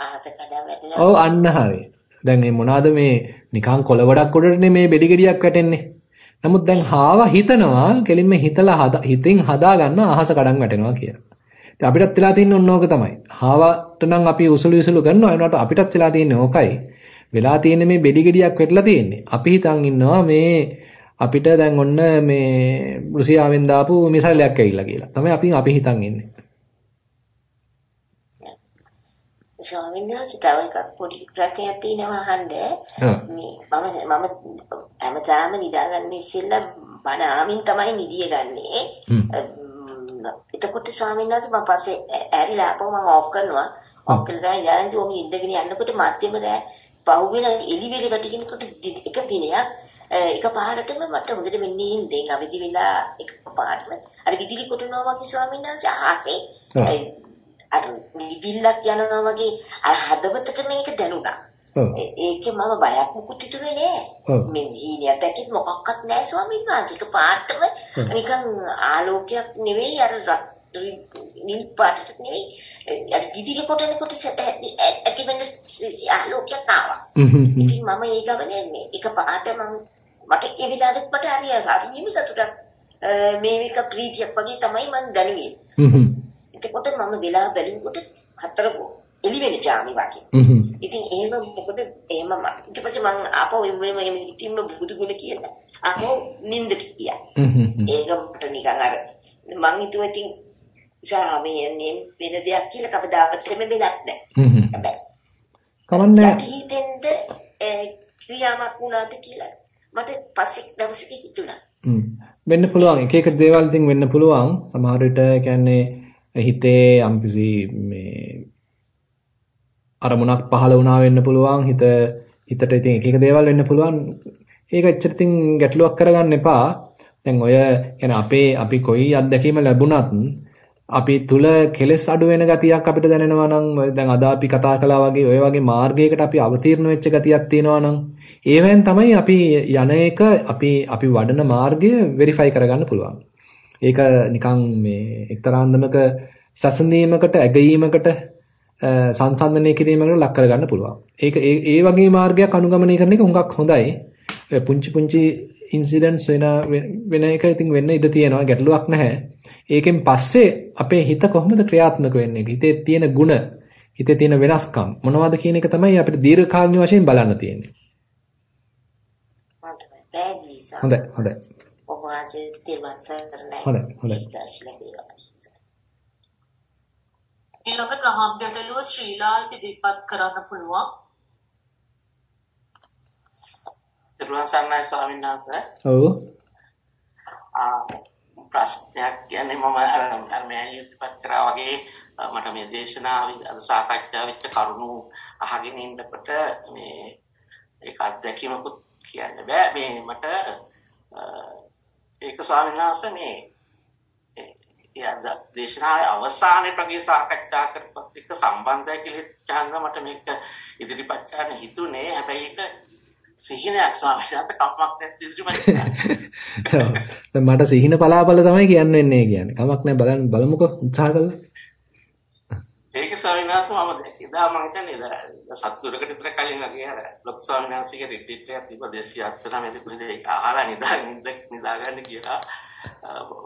ආස කඩා වැටලා. ඔව් අන්න හරි. දැන් මේ මොනවාද මේ නිකන් කොළ ගොඩක් උඩටනේ මේ බෙලි ගෙඩියක් වැටෙන්නේ. නමුත් දැන් හාව හිතනවා කෙලින්ම හිතලා හිතින් හදා ගන්න අහස කඩන් වැටෙනවා කියලා. ඉතින් අපිටත් වෙලා තියෙන්නේ ඔන්න ඕක තමයි. හාවට නම් අපි උසුළු විසුළු කරනවා ඒනට අපිටත් වෙලා තියෙන්නේ ඕකයි. වෙලා තියෙන්නේ මේ බෙඩි ගෙඩියක් වෙట్లా තියෙන්නේ. අපි හිතන් ඉන්නවා මේ අපිට දැන් ඔන්න මේ රුසියාවෙන් දාපු මිසයිලයක් ඇවිල්ලා කියලා. තමයි අපි අපි හිතන් ඉන්නේ. ස්වාමීන් වහන්සේ තව එකක් පොඩි ප්‍රශ්නයක් තියෙනවා අහන්න. මේ මම මම හැමදාම නිදාගන්න ඉස්සෙල්ලා බණ ආමින් තමයි නිදිය ගන්නේ. එතකොට ස්වාමීන් වහන්සේ මම පස්සේ ඇරිලා ආපහු මම ඔෆ් කරනවා. ඔෆ් කළා තමයි යාළුවෝ ඔම ඉඳගෙන යනකොට මධ්‍යම රෑ පහුවෙන එලිවෙලි වැටිගෙනකොට එක දිනයක් එක පාරටම මට හොඳට වෙන්නේ ඉඳෙන් අවදි වෙලා එක පාරටම. අර විදුලි කොටනවා වගේ ස්වාමීන් වහන්සේ අහසේ. අර නිදිල්ලක් යනවා වගේ අර හදවතට මේක දැනුණා. ඒකේ මම බයක් මුකුත් හිතුනේ නෑ. මේ හීනියක් දැක්කත් මොකක්වත් නෑ ස්වාමීන් වහන්සේ. ඒක පාටම නිකන් ආලෝකයක් නෙවෙයි අර නිල් පාටට නෙවෙයි අර විදිහේ කොටනකොට ඇති වෙන ආලෝකයක් ආවා. ඉතින් මම ඒ ගමනේ මේ එක පාට මම මට ඒ විලාදෙත් මට හරිය හරියම සතුටක් මේ එක ප්‍රීතියක් වගේ තමයි මම දැනුවේ. එතකොට මම වෙලා බැලුවකොට හතර එළි වෙන ජාමි වගේ. ඉතින් එහෙම මොකද එහෙම ඊට පස්සේ මම ආපහු එමුම එහෙම ඉතින්ම බුදු ගුණ කියලා. අමෝ නින්දට ගියා. ඒක මට නිකන් අර මං හිතුවා ඉතින් සාමයෙන් වෙන දෙයක් කියලා කවදාවත් එහෙම වෙලක් නැහැ. කමන්නේ හිතෙන්ද ක්‍රියාවක් වුණාද කියලා මට පස්සේ දවසක හිතුණා. වෙන්න පුළුවන් එක එක දේවල් වෙන්න පුළුවන් සමහර විට හිතේ යම්කිසි මේ අරමුණක් පහළ වුණා වෙන්න පුළුවන් හිත හිතට ඉතින් එක එක දේවල් වෙන්න පුළුවන් ඒක එච්චර ඉතින් ගැටලුවක් කරගන්න එපා දැන් ඔය කියන්නේ අපේ අපි කොයි අත්දැකීම ලැබුණත් අපි තුල කෙලස් අඩු වෙන ගතියක් අපිට දැනෙනවා නම් දැන් අද අපි කතා කළා වගේ ඔය වගේ මාර්ගයකට අපි අවතීර්ණ වෙච්ච ගතියක් තියෙනවා නම් ඒවෙන් තමයි අපි යන එක අපි අපි වඩන මාර්ගය වෙරිෆයි කරගන්න පුළුවන්. ඒක නිකන් මේ එක්තරාන්දමක සසඳීමකට ඇගීමකට සංසන්දනය කිරීමකට ලක් කරගන්න පුළුවන්. ඒක ඒ වගේ මාර්ගයක් අනුගමනය කරන එක හුඟක් හොඳයි. පුංචි පුංචි ඉන්සිඩන්ට්ස් වෙන වෙන එක ඉතින් වෙන්න ඉඩ තියෙනවා ගැටලුවක් නැහැ. ඒකෙන් පස්සේ අපේ හිත කොහොමද ක්‍රියාත්මක වෙන්නේ? හිතේ තියෙන ಗುಣ, හිතේ තියෙන වෙනස්කම් මොනවද කියන එක තමයි අපිට දීර්ඝකාලීන වශයෙන් බලන්න තියෙන්නේ. හොඳයි හොඳයි. ඔබ වහන්සේ තිරුවන් සරණයි. හොඳයි හොඳයි. ඊළඟ ගහම් ගැටලුව ශ්‍රීලාල් ඉදිරිපත් කරන්න පුළුවන්. තිරුවන් සරණයි ස්වාමීන් වහන්සේ. ඔව්. ආ ප්‍රශ්නයක් කියන්නේ මම අර මෑණියෝ ඉදිරිපත් කරා වගේ මට මේ දේශනාව අද සාකච්ඡා වෙච්ච කරුණු අහගෙන ඉන්නකොට මේ ඒක අත්දැකීමකුත් කියන්න බෑ මේ මට ඒක ස්වාමීන් වහන්සේ මේ යද්ද දේශනාවේ අවසානයේ ප්‍රගේ සාකච්ඡා කරපත් එක්ක සම්බන්ධයි කියලා හිතන මට මේක ඉදිරිපත් කරන්න හිතුනේ. හැබැයි ඒක සිහිනයක් ස්වාමීන් වහන්සේ. කමක් නැති ඉදිරිපත්. මට සිහින පලාපල තමයි කියන්න වෙන්නේ කියන්නේ. කමක් නැහැ. බලන්න බලමුකෝ. උත්සාහ කළා. ඒක ස්වාමීන් වහන්සේ මම එදා මම හිතන්නේ සතුටකට විතර කලින් වගේ අර ලොක් ස්වාමීන් වහන්සේගේ රිට්‍රීට් එකක් තිබ්බ. 279 මේක කුලේ ඒක අහලා නිද නිදා ගන්න කියලා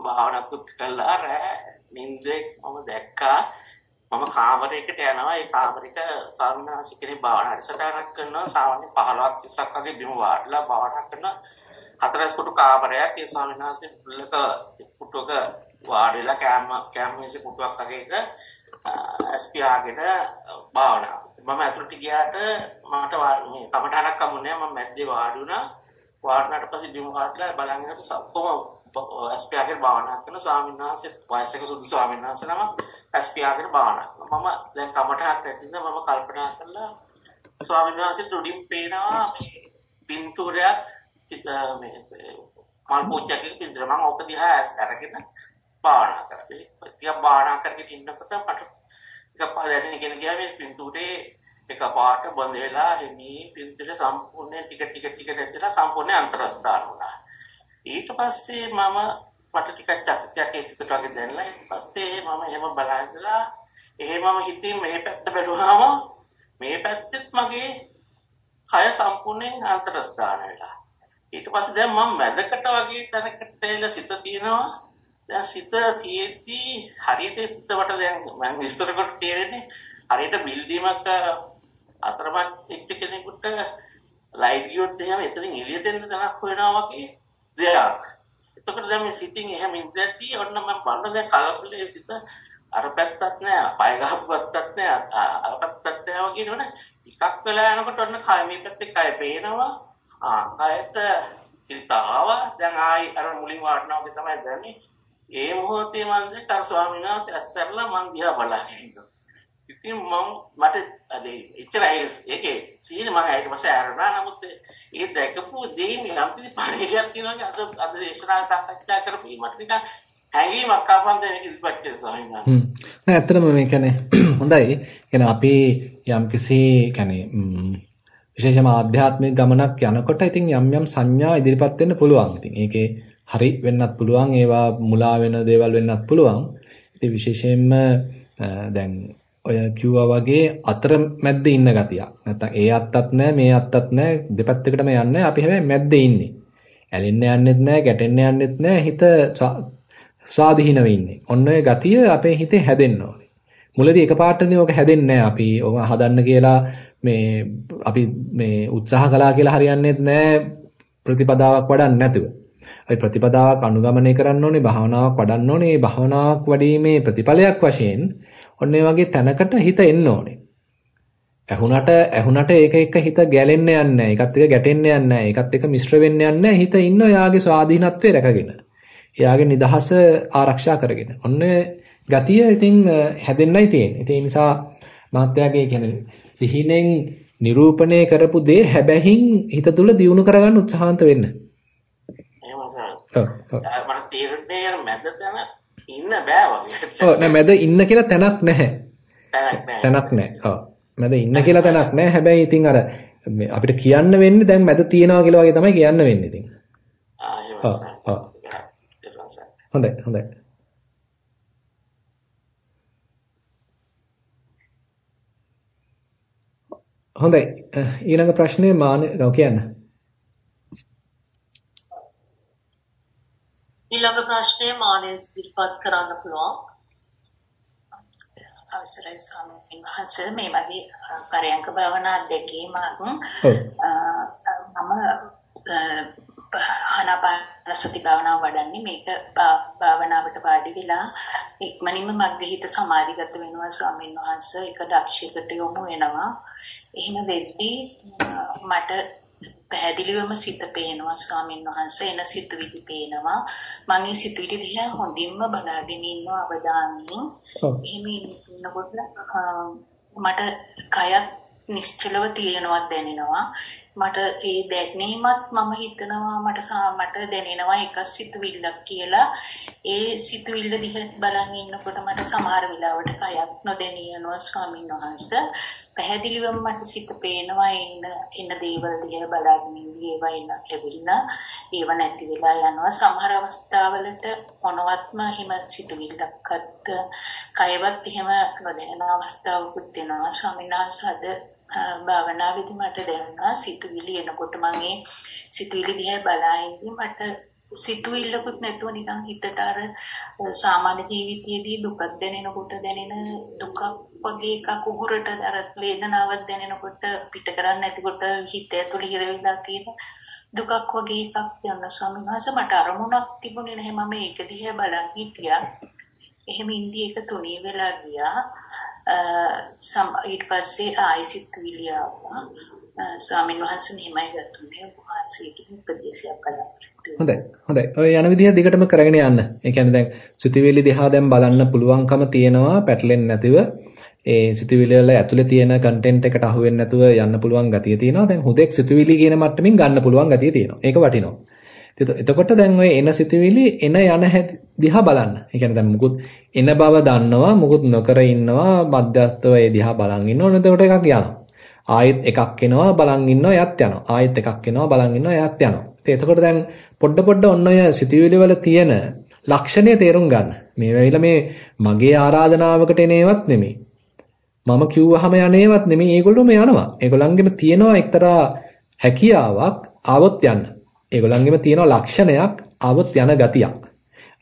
භාවනාවක් කළා රෑ නිින්දේ මම දැක්කා මම කාමරයකට යනවා ඒ කාමරෙට ස්වාමීන් වහන්සේ කෙනෙක් භාවනා හරිසටහනක් කරනවා සාමාන්‍ය 15ක් 30ක් වගේ බිම වාඩිලා භාවනා කරන හතරස් කුටු කාමරයක් ඒ ස්වාමීන් වහන්සේ පුල්ලක පුටුවක වාඩිලා කෑම කෑම මේසේ පුටුවක් වගේ එක ස්පියාගෙන භාවනා. මම අතුරට ගියාට මට මේ කමටහනක් හම්බුනේ මම මැද්දේ වාඩි වුණා. වාඩිනාට පස්සේ බිම වාඩිලා බලන් ඉන්නකොට ඔක්කොම ස්පියාගෙන භාවනා කරන ස්වාමීන් වහන්සේ වයසක සුදු ස්වාමීන් වහන්සේ නම ස්පියාගෙන භාවනා කරනවා. මම දැන් කමටහක් නැතිනම් මම කල්පනා කළා ස්වාමීන් වහන්සේ උඩින් පේනවා මේ පින්තූරයක් මේ මල් පූජ්‍යකෙක පින්තූර මම ඔක දිහා අරගෙන භාවනා කරා. ටිකක් භාවනා කරගෙන ඉන්නකොට මට එකපාර දැනෙන කෙන ගියා මේ පින්තූරේ එකපාරට බඳ වෙලා එමේ පින්තූරේ සම්පූර්ණයෙන් ටික ටික ටික නැතිලා සම්පූර්ණ අන්තරස්ථාන වුණා. ඊට පස්සේ මම මට ටිකක් චකිතයක් ඒ සිතට වගේ දැනලා ඊට පස්සේ මම එහෙම බලලා එහෙමම හිතින් මේ පැත්ත බැලුවාම මේ පැත්තෙත් මගේ කය සම්පූර්ණයෙන් අන්තරස්ථාන වෙලා. ඊට පස්සේ දැන් මම මැදකට වගේ තැනකට තැවිලා සිත තියෙනවා දැන් සිත තියෙද්දි හරියට සිතවට දැන් මම විස්තර කොට තේරෙන්නේ හරියට බිල්ඩිමක් අතරමං එක්ක කෙනෙකුට ලයිට් ගියොත් එහෙම එතනින් එළියට එන්න තැනක් හොයනවා වගේ දෙයක්. එතකොට දැන් මේ සිතින් එහෙම ඉඳද්දී ඔන්න මම බලන දැන් කලබලේ සිත අර පැත්තක් නෑ, පය ගහපු පැත්තක් නෑ, අර පැත්තක් නෑ වගේ නෝන ටිකක් වෙලා යනකොට ඔන්න කය මේ පැත්තේ කය පේනවා. ආ කයට හිතාව දැන් ආයි අර මුලින් වඩනවා වගේ තමයි දැනෙන්නේ. ඒ මොහොතේ මම දැක්ක ස්වාමීන් වහන්සේ ඇස්සරලා මං දිහා බලාගෙන ඉන්නවා. ඉතින් මම මට අද එච්චරයි ඒකේ සීන මම ඊට පස්සේ ආරණා නමුත් ඒ දැකපු දේ නම් කිසි පරිණියක් තියෙනවා අද අද දේශනා සාකච්ඡා කරපු මට නිකන් හැඟීමක් ආපන් දැන් ඒක ඉස්පත් කියලා ස්වාමීන් වහන්සේ. හ්ම්. නෑ ඇත්තටම මේ කියන්නේ හොඳයි. කියන්නේ අපි යම්කිසි කියන්නේ විශේෂම ආධ්‍යාත්මික ගමනක් යනකොට ඉතින් යම් යම් සංඥා ඉදිරිපත් වෙන්න පුළුවන්. ඉතින් ඒකේ හරි වෙන්නත් පුළුවන් ඒවා මුලා වෙන දේවල් වෙන්නත් පුළුවන්. ඉතින් විශේෂයෙන්ම දැන් ඔය කිව්වා වගේ අතරමැද්ද ඉන්න ගතියක්. නැත්තම් ඒ අත්තත් නැහැ මේ අත්තත් නැහැ දෙපැත්තකටම යන්නේ අපි හැබැයි මැද්දේ ඉන්නේ. ඇලෙන්න යන්නෙත් නැහැ ගැටෙන්න යන්නෙත් නැහැ හිත ස්වාධීනව ඉන්නේ. ඔන්න ඔය ගතිය අපේ හිතේ හැදෙන්න ඕනේ. මුලදී එකපාරටදී ඕක හැදෙන්නේ නැහැ අපි. ඕක හදන්න කියලා මේ අපි මේ උත්සාහ කළා කියලා හරියන්නේත් නැහැ. ප්‍රතිපදාවක් වඩන්නේ නැතුව. අපි ප්‍රතිපදාවක් අනුගමනය කරන්න ඕනේ, භාවනාවක් වඩන්න ඕනේ. මේ භාවනාවක් වැඩීමේ ප්‍රතිඵලයක් වශයෙන් ඔන්න වගේ තැනකට හිත එන්න ඕනේ. ඇහුණට ඇහුණට ඒක එක්ක හිත ගැලෙන්න යන්නේ නැහැ. ඒකත් එක්ක ගැටෙන්න යන්නේ නැහැ. ඒකත් එක්ක මිශ්‍ර වෙන්න යන්නේ නැහැ. හිත ඉන්න යාගේ ස්වාධීනත්වය රැකගෙන. එයාගේ නිදහස ආරක්ෂා කරගෙන. ඔන්න ගතිය ඉතින් හැදෙන්නයි තියෙන්නේ. ඉතින් ඒ නිසා මාත්‍යාගේ කියන්නේ සිහිනෙන් නිරූපණය කරපු දේ හැබැයින් හිත තුල දියුණු කරගන්න උත්සාහන්ත වෙන්න. ඔව් ඔව්. මට අර මැද තැන ඉන්න බෑ වගේ. ඔව් නෑ මැද ඉන්න කියලා තැනක් නැහැ. තැනක් නැහැ. ඔව්. මැද ඉන්න කියලා තැනක් නැහැ. හැබැයි ඉතින් අර අපිට කියන්න වෙන්නේ දැන් මැද තියනවා කියලා වගේ තමයි කියන්න වෙන්නේ ඉතින්. ආ. හොඳයි හොඳයි. හොඳයි ඊළඟ ප්‍රශ්නේ මාන කියන්න. ඊළඟ ප්‍රශ්නේ මානෙ ඉදිරිපත් කරන්න පුළුවන්. අවසරයි ස්වාමීන් වහන්සේ. මේ වගේ පරයන්ක භාවනා දෙකීමක් මම ආනාපාන සති භාවනාව වඩන්නේ මේක භාවනාවට වාඩි වෙලා ඉක්මනින්ම මගේ හිත සමාධිගත වෙනවා ස්වාමීන් වහන්සේ. ඒක දක්ෂයකට යොමු වෙනවා. එහෙම වෙද්දී මට පැහැදිලිවම සිත පේනවා ස්වාමීන් වහන්සේ එන සිතුවිලි පේනවා. මම ඒ සිතුවිලි දිහා හොඳින්ම බලාගෙන ඉන්නවා අවධානයෙන්. එහෙම ඉන්නකොට මට කයත් නිශ්චලව තියෙනවා දැනෙනවා මට ඒ දැනීමත් මම හිතනවා මට මට දැනෙනවා එක සිතුවිල්ලක් කියලා. ඒ සිතුවිල්ල දිහා බලන් ඉන්නකොට මට සමහර වෙලාවට කයත් නොදැනියනවා ස්වාමීන් වහන්සේ. පැහැදිලිවම මට සිත පේනවා එන්න එන්න දේවල් දිහා බලාගෙන ඉඳී ඒවා එන්න ලැබෙන්න ඒව නැති වෙලා යනවා. සමහර අවස්ථාවලට මොනවත්ම හිම සිතුවිල්ලක්වත් කයවත් එහෙම නොදැනෙන අවස්ථාවකුත් වෙනවා ස්වාමීන් වහන්සේ භාවනාවේදී මට දැනුණා. සිතුවිලි එනකොට මම ඒ සිතුවිලි දිහා බලාගෙන මට සිතුවිල්ලකුත් නැතුව නිකන් හිතට අර සාමාන්‍ය ජීවිතයේදී දුකක් දැනෙනකොට දැනෙන දුකක් වගේ එකක් උගුරට අර වේදනාවක් දැනෙනකොට පිට කරන්නේ නැතිකොට හිත ඇතුළේ හිර වෙලා තියෙන දුකක් වගේ එකක් යන සම්මාස මට අරමුණක් තිබුණේ නැහැ. මම ඒක දිහා බලන් හිටියා. එහෙම ඉන්දී එක තුනී වෙලා ගියා. සම් ඊට පස්සේ ආයි සිතුවිලි ආවා ස්වාමීන් වහන්සේ මෙහෙමයි ගතුනේ වහන්සේගෙන් උපදේශයක් කළා හොඳයි. හොඳයි. ඔය යන විදිහ දිගටම කරගෙන යන්න. ඒ කියන්නේ දැන් සිතුවිලි දිහා දැන් බලන්න පුළුවන්කම තියෙනවා පැටලෙන්නේ නැතිව. ඒ සිතුවිලි වල ඇතුලේ තියෙන කන්ටෙන්ට් එකට අහු වෙන්නේ නැතුව යන්න පුළුවන් ගතිය තියෙනවා. දැන් හුදෙක් සිතුවිලි කියන මට්ටමින් ගන්න පුළුවන් ගතිය තියෙනවා. ඒක වටිනවා. එතකොට දැන් ඔය එන සිතුවිලි එන යන දිහා බලන්න. ඒ කියන්නේ දැන් මුකුත් එන බව දන්නවා, මුකුත් නොකර ඉන්නවා, මධ්‍යස්තව ඒ දිහා බලන් ඉන්නවා. එතකොට එකක් යනවා. ආයෙත් එකක් එනවා බලන් ඉන්නවා යත් යනවා. ආයෙත් එකක් එනවා බලන් ඉන්නවා යත් යනවා. ඉතින් එතකොට දැන් පොඩ පොඩ ඔන්න ඔය සිතුවිලි වල තියෙන ලක්ෂණය තේරුම් ගන්න. මේ වෙයිලා මේ මගේ ආරාධනාවකට එන ඒවත් නෙමෙයි. මම කිව්වහම යන්නේවත් නෙමෙයි. ඒගොල්ලෝම යනවා. ඒගොල්ලන්ගෙම තියෙනවා එක්තරා හැකියාවක් ආවොත් යන්න. ඒගොල්ලන්ගෙම තියෙනවා ලක්ෂණයක් ආවොත් යන ගතියක්.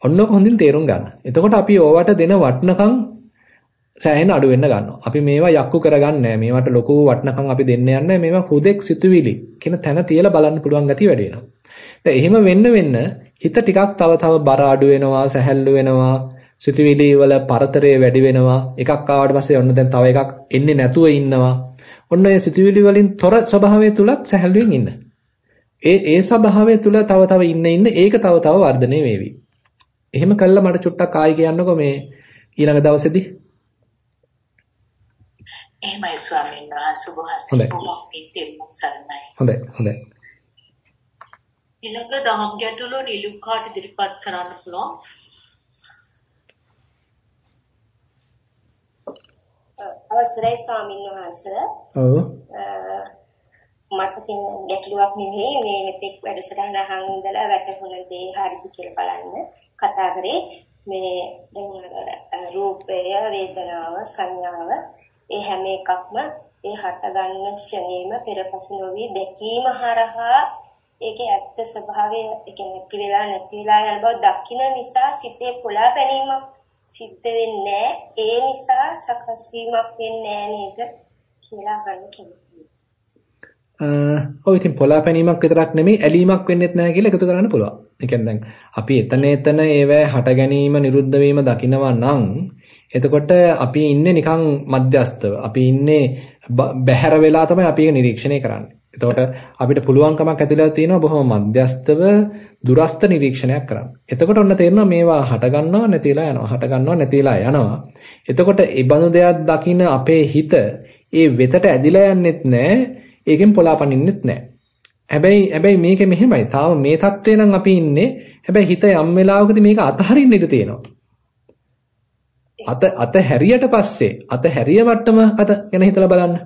ඔන්නක හොඳින් තේරුම් ගන්න. එතකොට අපි ඕවට දෙන වටනකම් සෑහෙන අඩු වෙන්න ගන්නවා. අපි මේවා යක්කු කරගන්නේ මේවට ලොකු වටනකම් අපි දෙන්න යන්නේ මේවා හුදෙක් සිතුවිලි කියන තැන තියලා බලන්න පුළුවන් ගතිය වැඩි වෙනවා. දැන් එහෙම වෙන්න වෙන්න හිත ටිකක් තව තව බර අඩු වෙනවා, සැහැල්ලු වෙනවා, සිතුවිලි වල පරතරය වැඩි වෙනවා. එකක් ආවට පස්සේ ඔන්න දැන් තව එකක් එන්නේ නැතුව ඉන්නවා. ඔන්න ඒ සිතුවිලි වලින් තොර ස්වභාවය තුලත් සැහැල්ලුවෙන් ඉන්න. ඒ ඒ ස්වභාවය තුල තව තව ඉන්න ඉන්න ඒක තව තව වර්ධනය වේවි. එහෙම කළා මට චුට්ටක් ආයි කියන්නකෝ මේ ඊළඟ දවසේදී එහෙමයි ස්වාමීන් වහන්සේ බොහොම බොහොම පිටින්ම සරණයි. හොඳයි හොඳයි. ඊළඟ දහම් ගැටළු නිලුකාට ඉදිරිපත් කරන්න පුළුවන්. අවසරයි ස්වාමීන් වහන්සේ. ඔව්. මට තියෙන ගැටලුවක් නෙවෙයි. මේ මෙතෙක් වැඩසටහන අහන් ඉඳලා වැටහුණ දේ හරිද කියලා බලන්න. කතා කරේ මේ දැන් රූපය වේදනාව සංඥාව ඒ හැම එකක්ම ඒ හටගන්න ක්ෂණේම පෙරපසු නොවි දැකීම හරහා ඒකේ ඇත්ත ස්වභාවය ඒ කියන්නේ නැති වෙලා නැති වෙලා යන බව දකින්න නිසා සිතේ පොළා පැනීමක් සිද්ධ වෙන්නේ ඒ නිසා සකස් වීමක් වෙන්නේ නේද කියලා අහන්න කැමතියි. ඔය ඉතින් පොළාපැනීමක් විතරක් නෙමෙයි ඇලීමක් වෙන්නෙත් නැහැ කියලා එකතු කරන්න පුළුවන්. ඒ කියන්නේ දැන් අපි එතන එතන ඒවැ හට ගැනීම නිරුද්ධ වීම දකිනවා නම් එතකොට අපි ඉන්නේ නිකන් මධ්‍යස්තව. අපි ඉන්නේ බැහැර වෙලා තමයි අපි ඒක නිරීක්ෂණය කරන්නේ. එතකොට අපිට පුළුවන්කමක් ඇතිලා තියෙනවා බොහොම මධ්‍යස්තව දුරස්ත නිරීක්ෂණයක් කරන්න. එතකොට ඔන්න තේරෙනවා මේවා හට ගන්නවා නැතිලා යනවා. හට ගන්නවා නැතිලා යනවා. එතකොට ඒ බඳු දෙයක් දකින අපේ හිත ඒ වෙතට ඇදිලා යන්නෙත් නැහැ. ඒකෙන් පොලාපනින්නෙත් නැහැ. හැබැයි හැබැයි මේක මෙහෙමයි. තාම මේ தත්ත්වේ නම් අපි ඉන්නේ. හැබැයි හිත යම් වෙලාවකදී මේක අතහරින්න ඉඩ තියෙනවා. අත අත හැරියට පස්සේ අත හැරිය මට්ටම අත ගැන හිතලා බලන්න.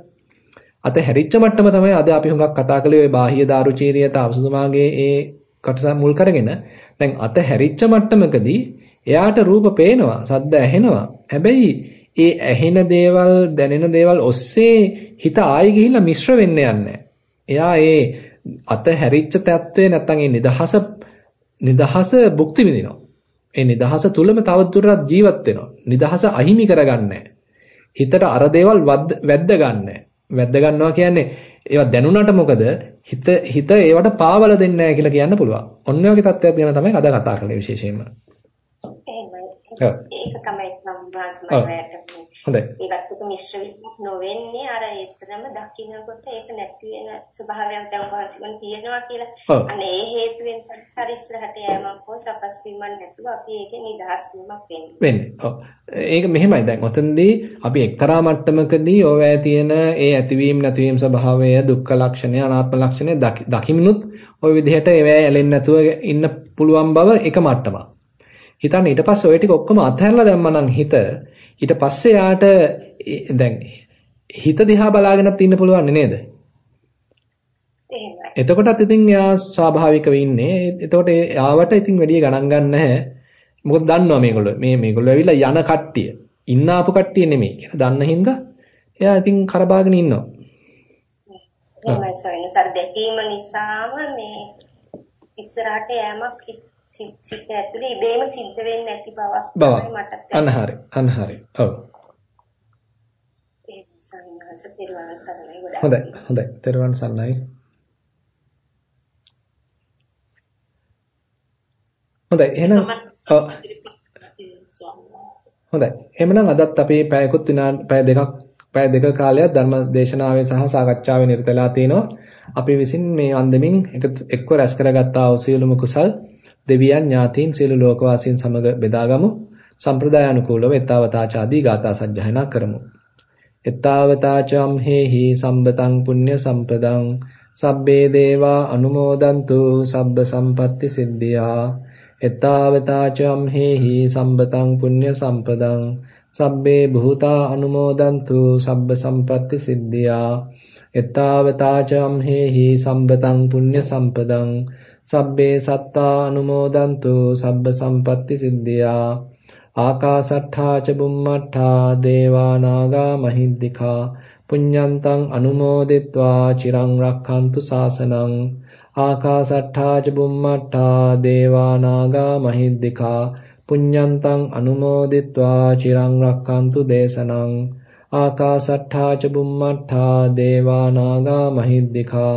අත හැරිච්ච මට්ටම තමයි අද අපි හුඟක් කතා කළේ ওই බාහ්‍ය දාරුචීරියත අවසුමාගේ ඒ කටසම් මුල් කරගෙන දැන් අත හැරිච්ච මට්ටමකදී එයාට රූප පේනවා, සද්ද ඇහෙනවා. හැබැයි ඒ ඇහෙන දේවල්, දැනෙන දේවල් ඔස්සේ හිත ආයි ගිහිල්ලා මිශ්‍ර වෙන්න යන්නේ එයා ඒ අත හැරිච්ච තත්ත්වේ නැත්තම් ඒ නිදහස නිදහස භුක්ති විඳිනවා. ඒ නිදහස තුලම තවදුරටත් ජීවත් වෙනවා. නිදහස අහිමි කරගන්නේ හිතට අර දේවල් වැද්ද ගන්නෑ. වැද්ද ගන්නවා කියන්නේ ඒවා දැනුණාට මොකද හිත හිත ඒවට පාවල දෙන්නේ නැහැ කියලා කියන්න පුළුවන්. ඔන්න ඔය වගේ තත්ත්වයක් ගැන තමයි අද කතා කරන්නේ විශේෂයෙන්ම. එහෙමයි. ඒක තමයි මම වාස්මයට හොඳයි. ඒකත් එක්ක මිශ්‍ර වීමක් නොවෙන්නේ අර ඒතරම දකින්නකොට ඒක නැති වෙන ස්වභාවයක් දැන් වාසිකන් තියෙනවා කියලා. අනේ ඒ හේතුවෙන් තමයි ඉස්සරහට යෑමක් හෝ සපස් වීමක් නැතුව අපි ඒකේ නිදහස් වීමක් වෙන්නේ. වෙන්නේ. ඔව්. ඒක මෙහෙමයි දැන් ඔතනදී අපි එක්තරා මට්ටමකදී ඕවැය තියෙන ඒ ඇතිවීම නැතිවීම ස්වභාවය දුක්ඛ ලක්ෂණය අනාත්ම ලක්ෂණය දකිමිනුත් ওই විදිහට ඒවැය ඇලෙන්නේ නැතුව ඉන්න පුළුවන් බව එක මට්ටමක්. හිතන්න ඊට පස්සේ ওই ටික ඔක්කොම අත්හැරලා දැම්මනම් හිත ඊට පස්සේ යාට දැන් හිත දිහා බලාගෙනත් ඉන්න පුළුවන් නේද? එහෙමයි. එතකොටත් ඉතින් එයා ස්වාභාවිකව ඉන්නේ. එතකොට යාවට ඉතින් වැඩි ගණන් ගන්න නැහැ. මොකද දන්නවා මේගොල්ලෝ. මේ මේගොල්ලෝ ඇවිල්ලා යන කට්ටිය. ඉන්න ආපු කට්ටිය නෙමෙයි කියලා දන්න හින්දා එයා ඉතින් කරබාගෙන ඉන්නවා. එහෙමයි සර් දැකීම නිසාම මේ ඉස්සරහට යෑමක් සිත් ඇතුලේ ඉබේම සිද්ධ වෙන්නේ නැති බවක් තමයි මට අන්න හරි අන්න හරි ඔව් හොඳයි හොඳයි. පෙරවන සරණයි. හොඳයි එහෙනම් හොඳයි. එහෙනම් අදත් අපි පැයකුත් විනාඩි පැය දෙකක් පැය දෙක කාලයක් ධර්ම දේශනාවේ සහ සාකච්ඡාවේ නිරතලා තිනවා. අපි විසින් මේ අන්දමින් එක්ව රැස් කරගත්තා වූ සියලුම කුසල් දෙවියන් ඥාතීන් සියලු ලෝකවාසීන් සමග බෙදාගමු. සම්ප්‍රදායානුකූලව එත්තාවතාචාදී ගාථා සජ්ජායනා කරමු. එත්තාවතාචම් හේහි සම්බතං පුඤ්ඤ සම්පදං සබ්බේ දේවා අනුමෝදන්තු සබ්බ සම්පatti සිද්ධියා එත්තාවතාචම් හේහි සම්බතං පුඤ්ඤ සම්පදං සබ්බේ භූතා අනුමෝදන්තු සබ්බ සම්පatti සිද්ධියා එත්තාවතාචම් හේහි සම්බතං පුඤ්ඤ සම්පදං සබ්බේ සත්තා අනුමෝදන්තු සබ්බ සම්පatti සිද්ධියා. ආකාසට්ඨා ච බුම්මට්ඨා දේවා නාග මහිද්దికා පුඤ්ඤන්තං අනුමෝදිත්වා චිරං රක්ඛන්තු සාසනං ආකාසට්ඨා ච බුම්මට්ඨා දේවා නාග මහිද්దికා පුඤ්ඤන්තං අනුමෝදිත්වා චිරං රක්ඛන්තු දේශනං. ආකාසට්ඨා ච බුම්මට්ඨා දේවා නාග මහිද්దికා